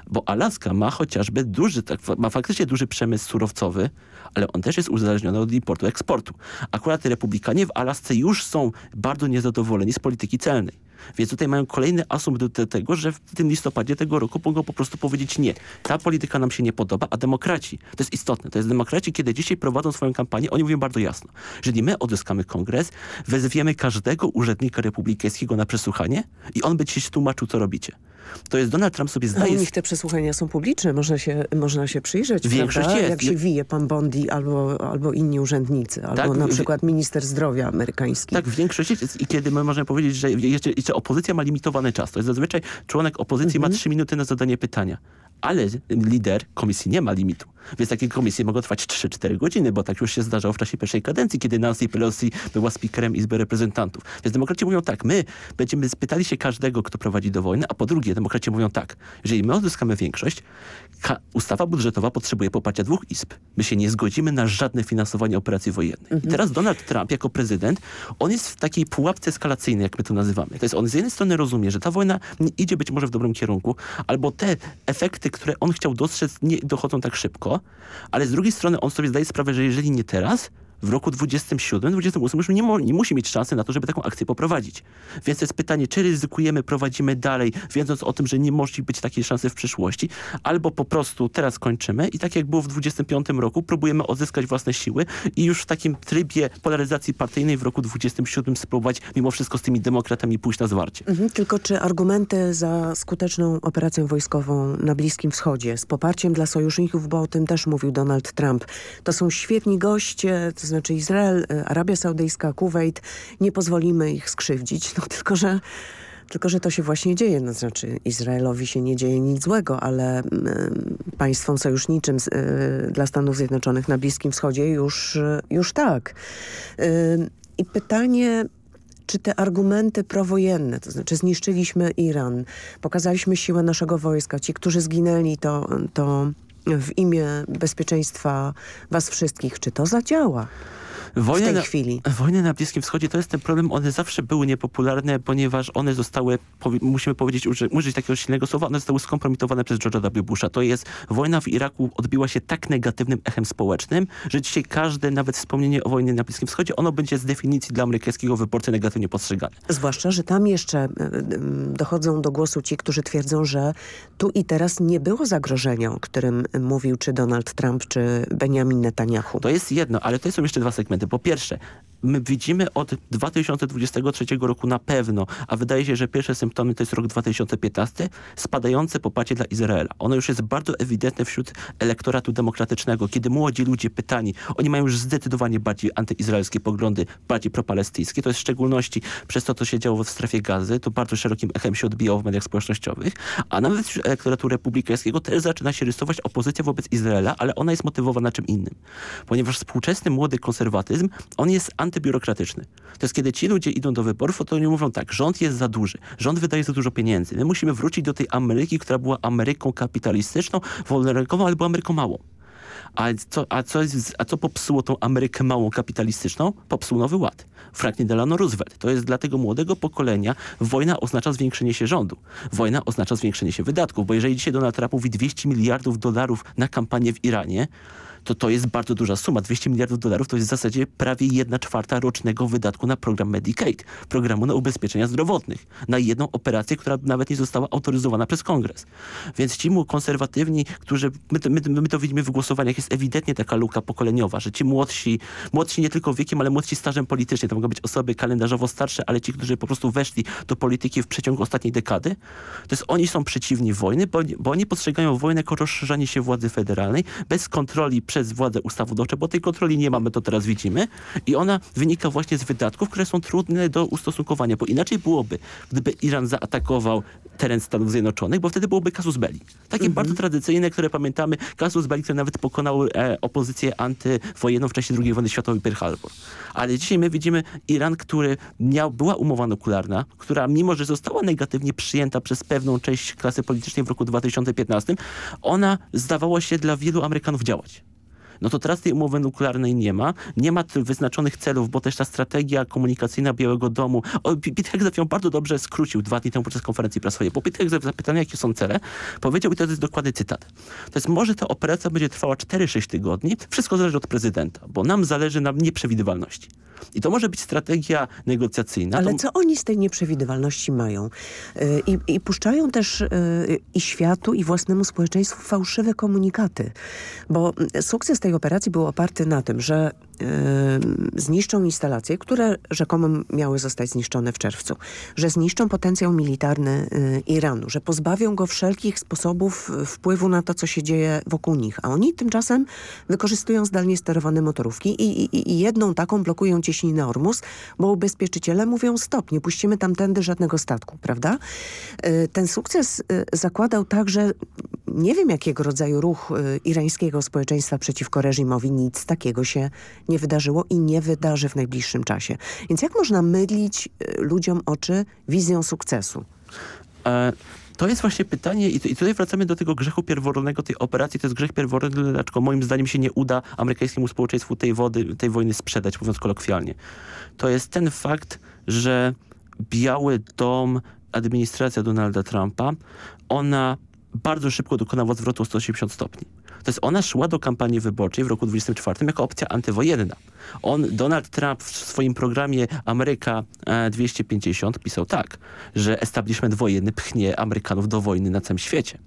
Bo Alaska ma chociażby duży, tak, ma faktycznie duży przemysł surowcowy, ale on też jest uzależniony od importu, eksportu. Akurat republikanie w Alasce już są bardzo niezadowoleni z polityki celnej. Więc tutaj mają kolejny asumpt do te- tego, że w tym listopadzie tego roku mogą po prostu powiedzieć nie. Ta polityka nam się nie podoba, a demokraci, to jest istotne, to jest demokraci, kiedy dzisiaj prowadzą swoją kampanię, oni mówią bardzo jasno. Jeżeli my odzyskamy kongres, wezwiemy każdego urzędnika republikańskiego na przesłuchanie i on będzie się tłumaczył, co robicie. To jest Donald Trump sobie A u zdaje... nich te przesłuchania są publiczne, można się, można się przyjrzeć, Większość prawda? jest. Jak się wije pan Bondi albo, albo inni urzędnicy, albo Tak, na przykład minister zdrowia amerykański. Tak, w większości jest, i kiedy my możemy powiedzieć, że jeszcze, jeszcze opozycja ma limitowany czas. To jest zazwyczaj członek opozycji ma trzy minuty na zadanie pytania. Ale lider komisji nie ma limitu. Więc takie komisje mogą trwać 3-4 godziny, bo tak już się zdarzało w czasie pierwszej kadencji, kiedy Nancy Pelosi była speakerem Izby Reprezentantów. Więc demokraci mówią tak, my będziemy spytali się każdego, kto prowadzi do wojny, a po drugie demokraci mówią tak, jeżeli my odzyskamy większość, ustawa budżetowa potrzebuje poparcia dwóch izb. My się nie zgodzimy na żadne finansowanie operacji wojennych. I teraz Donald Trump jako prezydent, on jest w takiej pułapce eskalacyjnej, jak my to nazywamy. To jest on z jednej strony rozumie, że ta wojna idzie być może w dobrym kierunku, albo te efekty, które on chciał dostrzec, nie dochodzą tak szybko, ale z drugiej strony on sobie zdaje sprawę, że jeżeli nie teraz, w roku 27, 28 już nie, nie musi mieć szansy na to, żeby taką akcję poprowadzić. Więc jest pytanie, czy ryzykujemy, prowadzimy dalej, wiedząc o tym, że nie może być takiej szansy w przyszłości, albo po prostu teraz kończymy i tak jak było w 25 roku, próbujemy odzyskać własne siły i już w takim trybie polaryzacji partyjnej w roku 27 spróbować mimo wszystko z tymi demokratami pójść na zwarcie. Mhm, tylko czy argumenty za skuteczną operacją wojskową na Bliskim Wschodzie z poparciem dla sojuszników, bo o tym też mówił Donald Trump, to są świetni goście, to znaczy Izrael, y, Arabia Saudyjska, Kuwait, nie pozwolimy ich skrzywdzić, no tylko że tylko, że to się właśnie dzieje, no znaczy Izraelowi się nie dzieje nic złego, ale mm, państwom sojuszniczym z, y, dla Stanów Zjednoczonych na Bliskim Wschodzie już, y, już tak. Y, I pytanie, czy te argumenty prowojenne, to znaczy zniszczyliśmy Iran, pokazaliśmy siłę naszego wojska, ci, którzy zginęli, to, to w imię bezpieczeństwa was wszystkich, czy to zadziała? Wojny w tej na, chwili. Wojny na Bliskim Wschodzie to jest ten problem, one zawsze były niepopularne, ponieważ one zostały, powi musimy powiedzieć, uży użyć takiego silnego słowa, one zostały skompromitowane przez George'a W. Busha. To jest, wojna w Iraku odbiła się tak negatywnym echem społecznym, że dzisiaj każde nawet wspomnienie o wojnie na Bliskim Wschodzie, ono będzie z definicji dla amerykańskiego wyborcy negatywnie postrzegane. Zwłaszcza, że tam jeszcze y, y, dochodzą do głosu ci, którzy twierdzą, że tu i teraz nie było zagrożenia, o którym mówił czy Donald Trump, czy Benjamin Netanyahu. To jest jedno, ale to są jeszcze dwa segmenty. Po pierwsze, my widzimy od 2023 roku na pewno, a wydaje się, że pierwsze symptomy to jest rok 2015, spadające poparcie dla Izraela. Ono już jest bardzo ewidentne wśród elektoratu demokratycznego, kiedy młodzi ludzie pytani, oni mają już zdecydowanie bardziej antyizraelskie poglądy, bardziej propalestyńskie. To jest w szczególności przez to, co się działo w strefie gazy, to bardzo szerokim echem się odbijało w mediach społecznościowych, a nawet wśród elektoratu republikańskiego też zaczyna się rysować opozycja wobec Izraela, ale ona jest motywowana czym innym. Ponieważ współczesny młody konserwatyzm, on jest antybiurokratyczny. To jest kiedy ci ludzie idą do wyborów, to oni mówią tak, rząd jest za duży, rząd wydaje za dużo pieniędzy. My musimy wrócić do tej Ameryki, która była Ameryką kapitalistyczną, wolnorynkową, ale była Ameryką małą. A co, a, co a co popsuło tą Amerykę małą kapitalistyczną? Popsuł Nowy Ład. Franklin Delano Roosevelt. To jest dla tego młodego pokolenia wojna oznacza zwiększenie się rządu. Wojna oznacza zwiększenie się wydatków, bo jeżeli dzisiaj Donald Trump mówi 200 miliardów dolarów na kampanię w Iranie, to to jest bardzo duża suma. 200 miliardów dolarów to jest w zasadzie prawie 1 czwarta rocznego wydatku na program Medicaid, programu na ubezpieczenia zdrowotnych, na jedną operację, która nawet nie została autoryzowana przez kongres. Więc ci mu konserwatywni, którzy, my to, my, my to widzimy w głosowaniach, jest ewidentnie taka luka pokoleniowa, że ci młodsi, młodsi nie tylko wiekiem, ale młodsi stażem politycznie, to mogą być osoby kalendarzowo starsze, ale ci, którzy po prostu weszli do polityki w przeciągu ostatniej dekady, to jest oni są przeciwni wojny, bo, bo oni postrzegają wojnę jako rozszerzanie się władzy federalnej bez kontroli przez władze ustawodawcze, bo tej kontroli nie mamy, to teraz widzimy. I ona wynika właśnie z wydatków, które są trudne do ustosunkowania, bo inaczej byłoby, gdyby Iran zaatakował teren Stanów Zjednoczonych, bo wtedy byłoby kasus belli. Takie bardzo tradycyjne, które pamiętamy, kasus belli, który nawet pokonał e, opozycję antywojenną w czasie II wojny światowej Pearl Harbor. Ale dzisiaj my widzimy Iran, który miał, była umowa nuklearna, która mimo, że została negatywnie przyjęta przez pewną część klasy politycznej w roku 2015, ona zdawała się dla wielu Amerykanów działać no to teraz tej umowy nuklearnej nie ma. Nie ma wyznaczonych celów, bo też ta strategia komunikacyjna Białego Domu... O, Pete ją bardzo dobrze skrócił dwa dni temu podczas konferencji prasowej. Bo Pete zapytany, jakie są cele, powiedział, i to jest dokładny cytat. To jest, może ta operacja będzie trwała 4-6 tygodni. Wszystko zależy od prezydenta, bo nam zależy na nieprzewidywalności. I to może być strategia negocjacyjna. Ale to... co oni z tej nieprzewidywalności mają? Yy, I, i puszczają też yy, i światu, i własnemu społeczeństwu fałszywe komunikaty. Bo mm, sukces tej operacji był oparty na tym, że zniszczą instalacje, które rzekomo miały zostać zniszczone w czerwcu, że zniszczą potencjał militarny yy, Iranu, że pozbawią go wszelkich sposobów wpływu na to, co się dzieje wokół nich. A oni tymczasem wykorzystują zdalnie sterowane motorówki i, i, i jedną taką blokują cieśninę Ormus, bo ubezpieczyciele mówią stop, nie puścimy tamtędy żadnego statku, prawda? Ten sukces zakładał także, nie wiem jakiego rodzaju ruch irańskiego społeczeństwa przeciwko reżimowi, nic takiego się nie wydarzyło i nie wydarzy w najbliższym czasie. Więc jak można mylić ludziom oczy wizją sukcesu? E to jest właśnie pytanie i, tutaj wracamy do tego grzechu pierworodnego tej operacji. To jest grzech pierworodny, dlaczego moim zdaniem się nie uda amerykańskiemu społeczeństwu tej, wody, tej wojny sprzedać, mówiąc kolokwialnie. To jest ten fakt, że Biały Dom, administracja Donalda Trumpa, ona bardzo szybko dokonała zwrotu o 180 stopni. To jest ona szła do kampanii wyborczej w roku 24 jako opcja antywojenna. On, Donald Trump w swoim programie Ameryka 250 pisał tak, że establishment wojenny pchnie Amerykanów do wojny na całym świecie.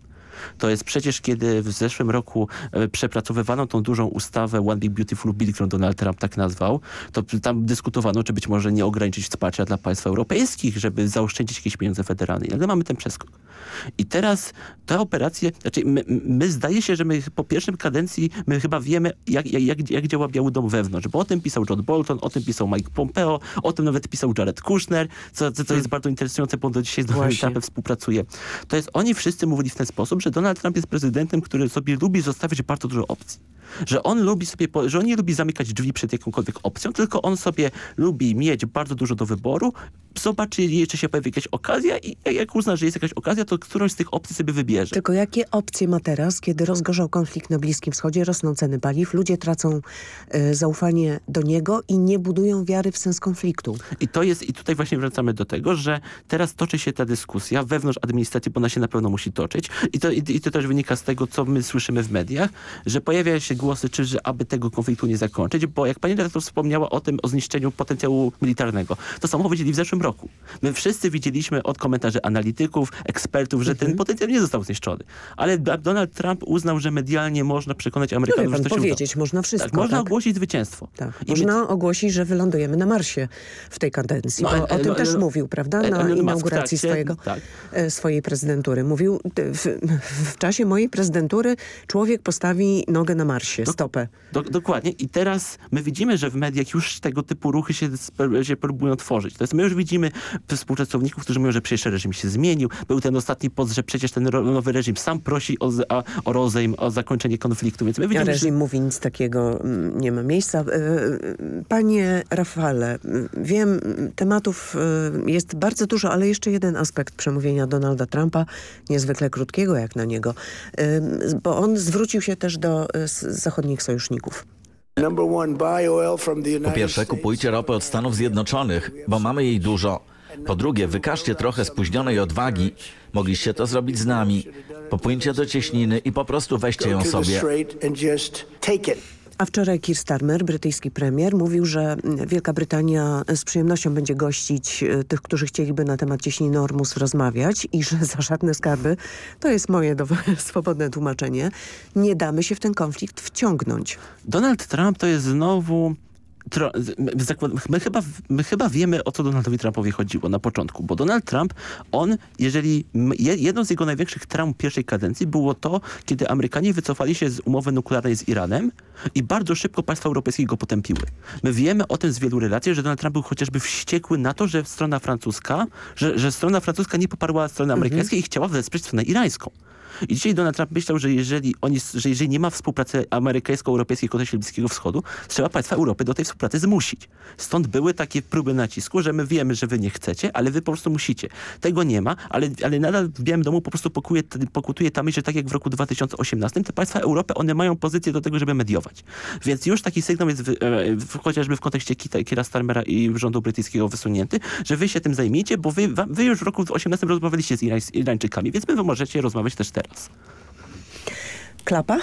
To jest przecież, kiedy w zeszłym roku e, przepracowywano tą dużą ustawę One Big Beautiful Bill, którą Donald Trump tak nazwał, to tam dyskutowano, czy być może nie ograniczyć wsparcia dla państw europejskich, żeby zaoszczędzić jakieś pieniądze federalne. I nagle mamy ten przeskok. I teraz te operacje, znaczy my, my zdaje się, że my po pierwszym kadencji my chyba wiemy, jak, jak, jak działa Biały Dom wewnątrz, bo o tym pisał John Bolton, o tym pisał Mike Pompeo, o tym nawet pisał Jared Kushner, co, co, co jest bardzo interesujące, bo on do dzisiaj z Donaldem Trumpem współpracuje. To jest, oni wszyscy mówili w ten sposób, że Donald Trump jest prezydentem, który sobie lubi zostawić bardzo dużo opcji że on lubi sobie, że on nie lubi zamykać drzwi przed jakąkolwiek opcją, tylko on sobie lubi mieć bardzo dużo do wyboru, zobaczy, czy się pojawi jakaś okazja i jak uzna, że jest jakaś okazja, to którąś z tych opcji sobie wybierze. Tylko jakie opcje ma teraz, kiedy rozgorzał konflikt na Bliskim Wschodzie, rosną ceny paliw, ludzie tracą e, zaufanie do niego i nie budują wiary w sens konfliktu. I to jest, i tutaj właśnie wracamy do tego, że teraz toczy się ta dyskusja wewnątrz administracji, bo ona się na pewno musi toczyć i to, i, i to też wynika z tego, co my słyszymy w mediach, że pojawia się głosy, czy że aby tego konfliktu nie zakończyć, bo jak pani redaktor wspomniała o tym, o zniszczeniu potencjału militarnego, to samo powiedzieli w zeszłym roku. My wszyscy widzieliśmy od komentarzy analityków, ekspertów, że ten potencjał nie został zniszczony. Ale Donald Trump uznał, że medialnie można przekonać Amerykanów, no, że to się powiedzieć, uda. można wszystko. Tak, można tak? ogłosić zwycięstwo. Tak. Można my... ogłosić, że wylądujemy na Marsie w tej kadencji, no, bo o tym no, też no, mówił, prawda, na inauguracji swojego, tak. swojej prezydentury. Mówił, w, w, czasie mojej prezydentury człowiek postawi nogę na Marsie, do, stopę. Do, dokładnie. I teraz my widzimy, że w mediach już tego typu ruchy się, się próbują tworzyć. To jest, my już widzimy współpracowników, którzy mówią, że przecież reżim się zmienił. Był ten ostatni post, że przecież ten nowy reżim sam prosi o, o, o rozejm, o zakończenie konfliktu. Więc my widzimy, reżim że... mówi, nic takiego mm, nie ma miejsca. E, panie Rafale, wiem, tematów e, jest bardzo dużo, ale jeszcze jeden aspekt przemówienia Donalda Trumpa, niezwykle krótkiego jak na niego, e, bo on zwrócił się też do zachodnich sojuszników. Po pierwsze, kupujcie ropę od Stanów Zjednoczonych, bo mamy jej dużo. Po drugie, wykażcie trochę spóźnionej odwagi. Mogliście to zrobić z nami. Popłyńcie do cieśniny i po prostu weźcie ją sobie. A wczoraj Keir Starmer, brytyjski premier, mówił, że Wielka Brytania z przyjemnością będzie gościć e, tych, którzy chcieliby na temat cieśniny Ormus rozmawiać i że za żadne skarby, to jest moje <laughs> swobodne tłumaczenie, nie damy się w ten konflikt wciągnąć. Donald Trump to jest znowu My chyba, my chyba wiemy, o co Donaldowi Trumpowi chodziło na początku, bo Donald Trump, on, jeżeli jedną z jego największych traum pierwszej kadencji było to, kiedy Amerykanie wycofali się z umowy nuklearnej z Iranem i bardzo szybko państwa europejskie go potępiły. My wiemy o tym z wielu relacji, że Donald Trump był chociażby wściekły na to, że strona francuska, że, że strona francuska nie poparła strony mhm. amerykańskiej mhm. i chciała wesprzeć stronę irańską. I dzisiaj Donald Trump myślał, że jeżeli, oni, że jeżeli nie ma współpracy amerykańsko-europejskiej w kontekście Bliskiego Wschodu, trzeba państwa Europy do tej współpracy zmusić. Stąd były takie próby nacisku, że my wiemy, że wy nie chcecie, ale wy po prostu musicie. Tego nie ma, ale, ale nadal w Białym Domu po prostu pokuje, pokutuje ta myśl, że tak jak w roku 2018, te państwa Europy, one mają pozycję do tego, żeby mediować. Więc już taki sygnał jest w, w, chociażby w kontekście Kita, Kira Starmera i rządu brytyjskiego wysunięty, że wy się tym zajmijcie, bo wy, wy już w roku 2018 rozmawialiście z Irańczykami, więc wy możecie rozmawiać też teraz. Klapa?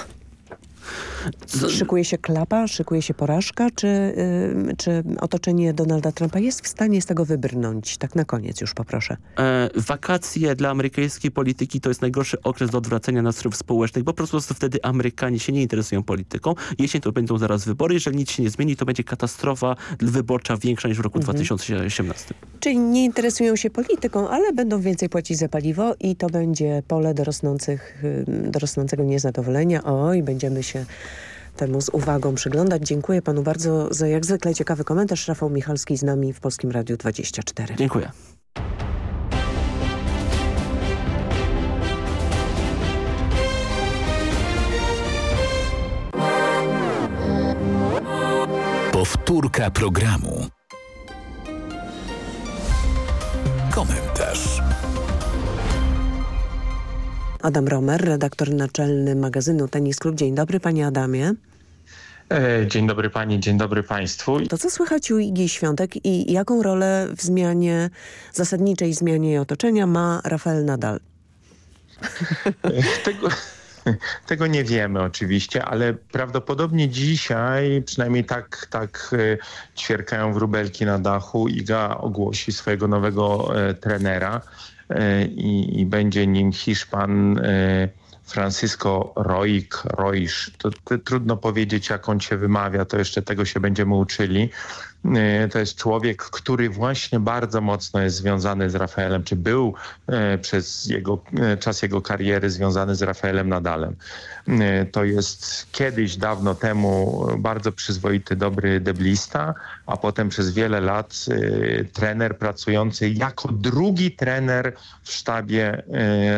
Szykuje się klapa, szykuje się porażka, czy, yy, czy otoczenie Donalda Trumpa jest w stanie z tego wybrnąć? Tak na koniec już poproszę. E, wakacje dla amerykańskiej polityki to jest najgorszy okres do odwracania nastrojów społecznych, bo po prostu wtedy Amerykanie się nie interesują polityką. Jeśli to będą zaraz wybory, jeżeli nic się nie zmieni, to będzie katastrofa wyborcza większa niż w roku mhm. 2018. Czyli nie interesują się polityką, ale będą więcej płacić za paliwo i to będzie pole do, rosnących, do rosnącego niezadowolenia. Oj, będziemy się temu z uwagą przyglądać. Dziękuję panu bardzo za jak zwykle ciekawy komentarz. Rafał Michalski z nami w Polskim Radiu 24. Dziękuję. Powtórka programu. Komentarz. Adam Romer, redaktor naczelny magazynu Tenis Klub. Dzień dobry panie Adamie. E, dzień dobry pani, dzień dobry państwu. To co słychać u Igi Świątek i jaką rolę w zmianie, zasadniczej zmianie otoczenia ma Rafael Nadal? <laughs> Tego, <laughs> tego nie wiemy oczywiście, ale prawdopodobnie dzisiaj, przynajmniej tak, tak e, ćwierkają wróbelki na dachu, Iga ogłosi swojego nowego trenera. E, i, i będzie nim Hiszpan e, Francisco Roig, Roisz. To, to, trudno powiedzieć, jak on się wymawia, to jeszcze tego się będziemy uczyli. E, to jest człowiek, który właśnie bardzo mocno jest związany z Rafaelem, czy był e, przez jego, e, czas jego kariery związany z Rafaelem Nadalem. To jest kiedyś, dawno temu bardzo przyzwoity, dobry deblista, a potem przez wiele lat trener pracujący jako drugi trener w sztabie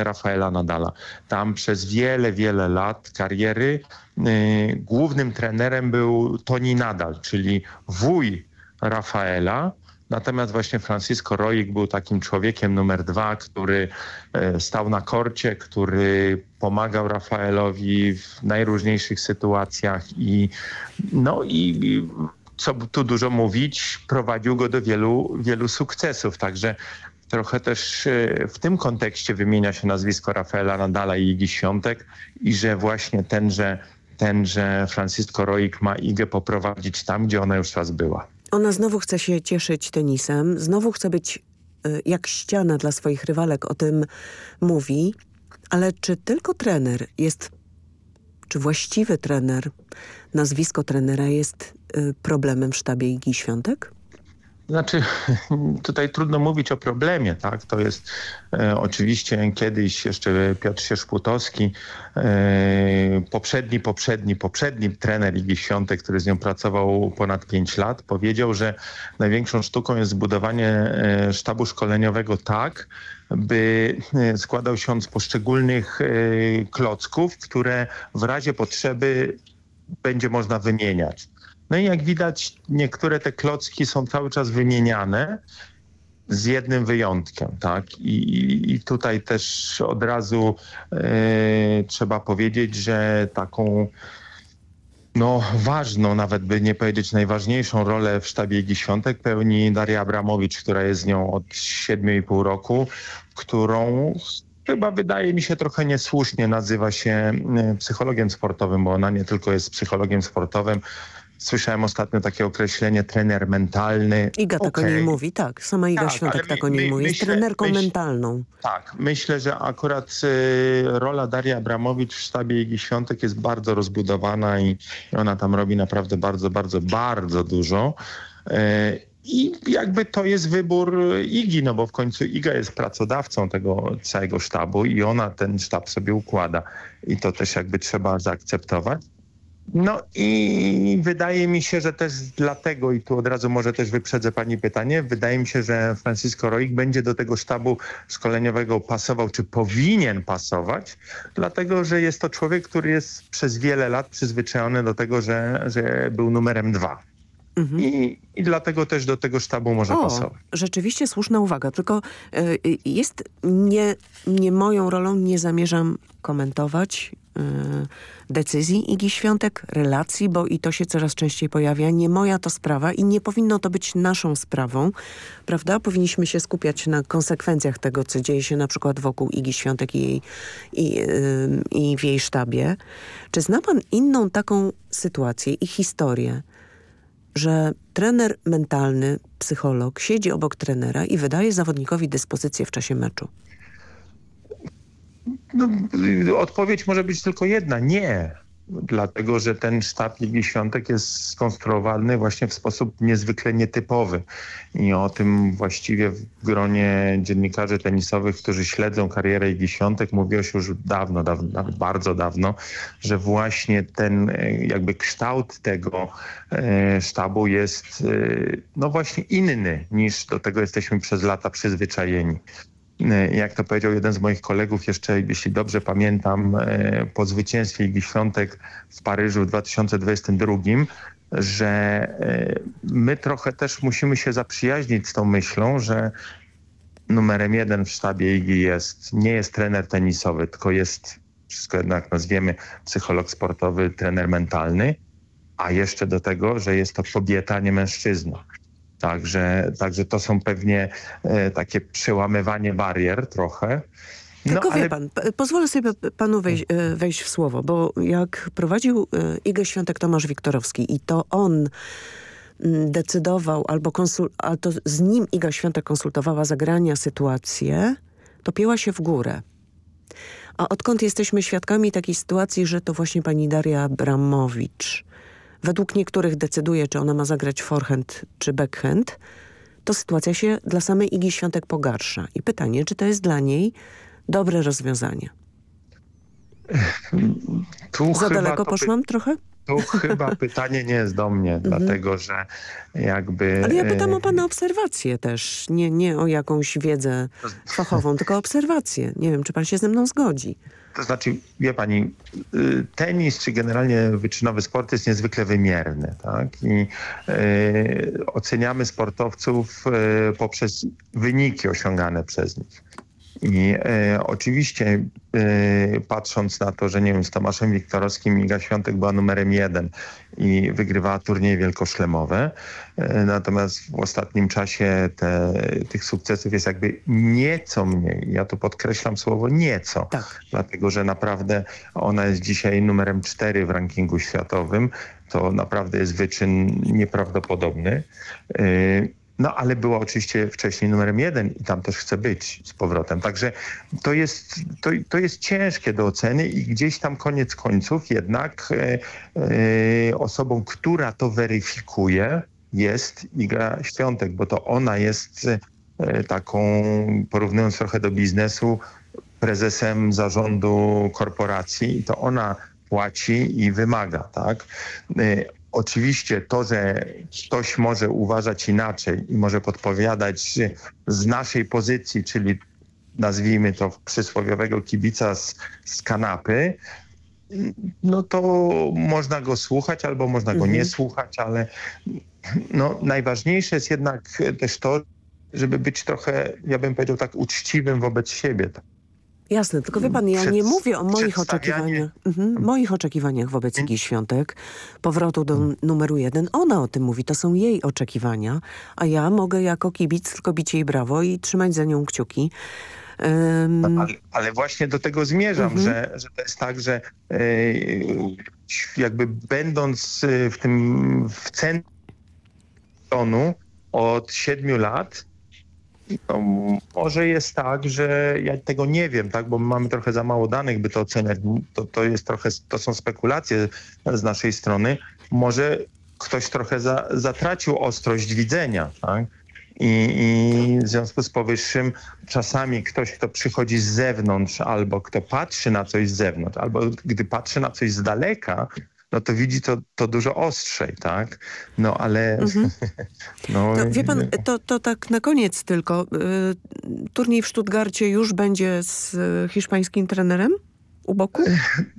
Rafaela Nadala. Tam przez wiele, wiele lat kariery głównym trenerem był Toni Nadal, czyli wuj Rafaela. Natomiast właśnie Francisco Roig był takim człowiekiem numer dwa, który e, stał na korcie, który pomagał Rafaelowi w najróżniejszych sytuacjach i no i co tu dużo mówić, prowadził go do wielu, wielu sukcesów. Także trochę też e, w tym kontekście wymienia się nazwisko Rafaela Nadala i Igi Świątek i że właśnie tenże, tenże Francisco Roig ma Igę poprowadzić tam, gdzie ona już raz była. Ona znowu chce się cieszyć tenisem, znowu chce być y, jak ściana dla swoich rywalek, o tym mówi. Ale czy tylko trener jest, czy właściwy trener, nazwisko trenera jest y, problemem w sztabie Igi Świątek? Znaczy, <laughs> tutaj trudno mówić o problemie, tak? To jest e, oczywiście kiedyś jeszcze Piotr Sierzputowski, e, poprzedni, poprzedni, poprzedni trener Ligi Świątek, który z nią pracował ponad 5 lat, powiedział, że największą sztuką jest zbudowanie e, sztabu szkoleniowego tak, by e, składał się on z poszczególnych e, klocków, które w razie potrzeby będzie można wymieniać. No i jak widać, niektóre te klocki są cały czas wymieniane z jednym wyjątkiem, tak? I, i tutaj też od razu e, trzeba powiedzieć, że taką No ważną, nawet by nie powiedzieć najważniejszą rolę w sztabie Igi Świątek pełni Daria Abramowicz, która jest z nią od 7,5 roku, którą chyba wydaje mi się trochę niesłusznie nazywa się e, psychologiem sportowym, bo ona nie tylko jest psychologiem sportowym. Słyszałem ostatnio takie określenie trener mentalny. Iga tak o niej mówi, tak. Sama Iga Tak, Świątek tak my- o niej my- mówi. Jest myślę- trenerką myśl- mentalną. Tak, myślę, że akurat y, rola Darii Abramowicz w sztabie Igi Świątek jest bardzo rozbudowana i, i ona tam robi naprawdę bardzo, bardzo, bardzo dużo. Y, I jakby to jest wybór Igi, no bo w końcu Iga jest pracodawcą tego całego sztabu i ona ten sztab sobie układa. I to też jakby trzeba zaakceptować. No i wydaje mi się, że też dlatego, i tu od razu może też wyprzedzę pani pytanie, wydaje mi się, że Francisco Roig będzie do tego sztabu szkoleniowego pasował, czy powinien pasować, dlatego że jest to człowiek, który jest przez wiele lat przyzwyczajony do tego, że, że był numerem dwa. I, I dlatego też do tego sztabu może O, pasować. rzeczywiście słuszna uwaga, tylko y, jest nie, nie moją rolą, nie zamierzam komentować decyzji Igi Świątek, relacji, bo i to się coraz częściej pojawia. Nie moja to sprawa i nie powinno to być naszą sprawą, prawda? Powinniśmy się skupiać na konsekwencjach tego, co dzieje się na przykład wokół Igi Świątek i, jej, i, y, i w jej sztabie. Czy zna pan inną taką sytuację i historię, że trener mentalny, psycholog siedzi obok trenera i wydaje zawodnikowi dyspozycję w czasie meczu. No, odpowiedź może być tylko jedna. Nie. Dlatego, że ten sztab Ligi Świątek jest skonstruowany właśnie w sposób niezwykle nietypowy. I o tym właściwie w gronie dziennikarzy tenisowych, którzy śledzą karierę Ligi Świątek, mówiło się już dawno, dawno, bardzo dawno, że właśnie ten e, jakby kształt tego e, sztabu jest e, no właśnie inny niż do tego jesteśmy przez lata przyzwyczajeni. E, Jak to powiedział jeden z moich kolegów, jeszcze jeśli dobrze pamiętam, e, po zwycięstwie Igi Świątek w Paryżu w 2022, że e, my trochę też musimy się zaprzyjaźnić z tą myślą, że numerem jeden w sztabie Igi jest, nie jest trener tenisowy, tylko jest, wszystko jednak nazwiemy, psycholog sportowy, trener mentalny, a jeszcze do tego, że jest to kobieta, nie mężczyzna. Także, także to są pewnie e, takie przełamywanie barier trochę. No, Tylko wie ale- pan, pozwolę sobie panu wejść, e, wejść w słowo, bo jak prowadził e, Igę Świątek Tomasz Wiktorowski i to on decydował, albo konsul, a to z nim Iga Świątek konsultowała zagrania sytuacje, to pięła się w górę. A odkąd jesteśmy świadkami takiej sytuacji, że to właśnie pani Daria Abramowicz według niektórych decyduje, czy ona ma zagrać forehand czy backhand, to sytuacja się dla samej Igi Świątek pogarsza. I pytanie, czy to jest dla niej dobre rozwiązanie. <laughs> Tu Za chyba daleko poszłam trochę? Tu chyba <laughs> pytanie nie jest do mnie, dlatego że jakby... Mhm. Ale ja pytam e, o pana obserwację też, nie, nie o jakąś wiedzę fachową, tylko obserwację. Nie wiem, czy pan się ze mną zgodzi. To znaczy, wie pani, y, tenis czy generalnie wyczynowy sport jest niezwykle wymierny, tak? I y, oceniamy sportowców y, poprzez wyniki osiągane przez nich. I e, oczywiście e, patrząc na to, że nie wiem, z Tomaszem Wiktorowskim Iga Świątek była numerem jeden i wygrywała turnieje wielkoszlemowe, e, natomiast w ostatnim czasie te, tych sukcesów jest jakby nieco mniej. Ja tu podkreślam słowo nieco, dlatego że naprawdę ona jest dzisiaj numerem cztery w rankingu światowym. To naprawdę jest wyczyn nieprawdopodobny. E, no ale była oczywiście wcześniej numerem jeden i tam też chce być z powrotem. Także to jest, to, to jest ciężkie do oceny i gdzieś tam koniec końców jednak e, e, osobą, która to weryfikuje jest Iga Świątek, bo to ona jest e, taką, porównując trochę do biznesu, prezesem zarządu korporacji i to ona płaci i wymaga, tak? Oczywiście to, że ktoś może uważać inaczej i może podpowiadać z naszej pozycji, czyli nazwijmy to przysłowiowego kibica z, z kanapy, no to można go słuchać albo można go nie słuchać, ale no, najważniejsze jest jednak też to, żeby być trochę, ja bym powiedział tak, uczciwym wobec siebie. Jasne, tylko wie pan, ja nie mówię o moich oczekiwaniach, mhm, moich oczekiwaniach wobec Igi Świątek, powrotu do numeru jeden. Ona o tym mówi, to są jej oczekiwania, a ja mogę jako kibic tylko bić jej brawo i trzymać za nią kciuki. Ym, Ale, ale właśnie do tego zmierzam, Mhm. że, że to jest tak, że e, jakby będąc e, w tym w centrum od siedmiu lat, no, może jest tak, że ja tego nie wiem, tak, bo mamy trochę za mało danych, by to oceniać. To, to jest trochę, to są spekulacje z naszej strony. Może ktoś trochę za, zatracił ostrość widzenia, tak? I, I w związku z powyższym czasami ktoś, kto przychodzi z zewnątrz albo kto patrzy na coś z zewnątrz, albo gdy patrzy na coś z daleka, no to widzi to, to dużo ostrzej, tak? No ale... <laughs> No, To, wie pan, to, to tak na koniec tylko. Y, turniej w Stuttgarcie już będzie z y, hiszpańskim trenerem u boku?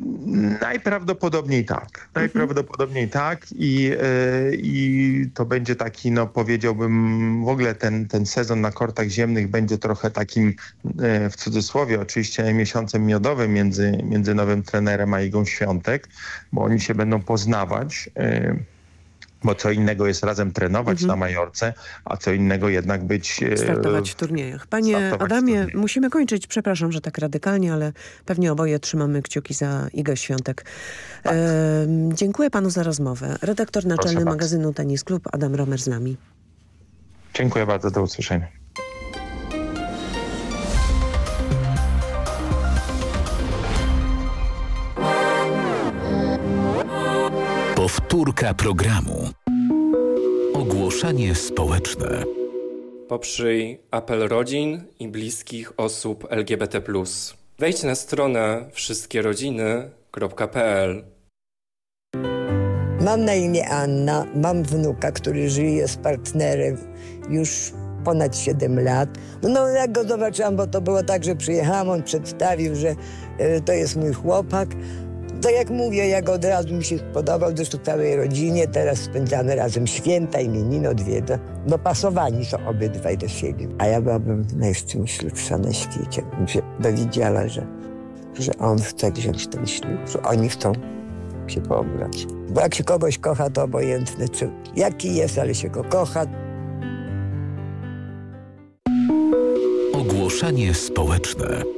<laughs> Najprawdopodobniej tak. Najprawdopodobniej tak i, e, i to będzie taki, no powiedziałbym, w ogóle ten, ten sezon na kortach ziemnych będzie trochę takim, e, w cudzysłowie oczywiście, miesiącem miodowym między, między nowym trenerem a Igą Świątek, bo oni się będą poznawać. E, Bo co innego jest razem trenować na Majorce, a co innego jednak być... e, Startować w turniejach. Panie Adamie, musimy kończyć. Przepraszam, że tak radykalnie, ale pewnie oboje trzymamy kciuki za Igę Świątek. Em, dziękuję panu za rozmowę. Redaktor naczelny magazynu Tenis Klub Adam Romer z nami. Dziękuję bardzo, do usłyszenia. Powtórka programu. Ogłoszenie społeczne. Poprzyj apel rodzin i bliskich osób LGBT. Wejdź na stronę wszystkierodziny.pl. Mam na imię Anna, mam wnuka, który żyje z partnerem już ponad 7 lat. No, no jak go zobaczyłam, bo to było tak, że przyjechałam, on przedstawił, że e, to jest mój chłopak. To jak mówię, jak od razu mi się spodobał, zresztą całej rodzinie, teraz spędzamy razem święta, imieniny, odwiedza. Dopasowani są obydwaj do siebie. A ja byłabym najszczęśliwsza na świecie, bym się dowiedziała, że, że on chce wziąć ten ślub, że oni chcą się pobrać. Bo jak się kogoś kocha, to obojętne, czy jaki jest, ale się go kocha. Ogłoszenie społeczne.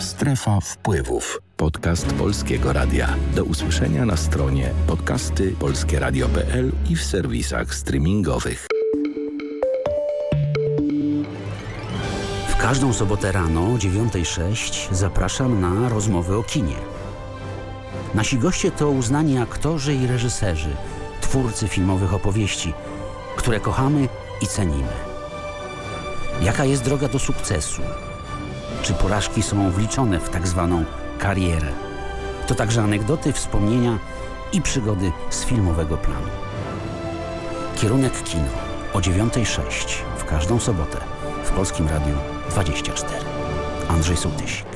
Strefa wpływów. Podcast Polskiego Radia. Do usłyszenia na stronie podcasty polskieradio.pl i w serwisach streamingowych. W każdą sobotę rano o 9.06 zapraszam na rozmowy o kinie. Nasi goście to uznani aktorzy i reżyserzy, twórcy filmowych opowieści, które kochamy i cenimy. Jaka jest droga do sukcesu? Czy porażki są wliczone w tak zwaną karierę? To także anegdoty, wspomnienia i przygody z filmowego planu. Kierunek kino o 9.06 w każdą sobotę w Polskim Radiu 24. Andrzej Sołtysik.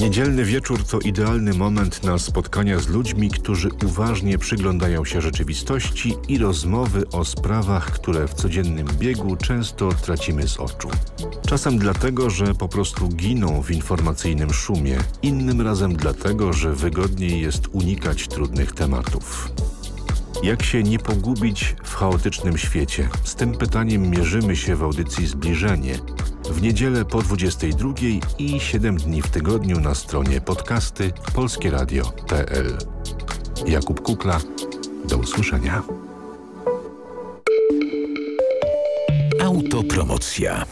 Niedzielny wieczór to idealny moment na spotkania z ludźmi, którzy uważnie przyglądają się rzeczywistości i rozmowy o sprawach, które w codziennym biegu często tracimy z oczu. Czasem dlatego, że po prostu giną w informacyjnym szumie, innym razem dlatego, że wygodniej jest unikać trudnych tematów. Jak się nie pogubić w chaotycznym świecie? Z tym pytaniem mierzymy się w audycji Zbliżenie. W niedzielę po 22 i 7 dni w tygodniu na stronie podcasty polskieradio.pl. Jakub Kukla, do usłyszenia. Autopromocja.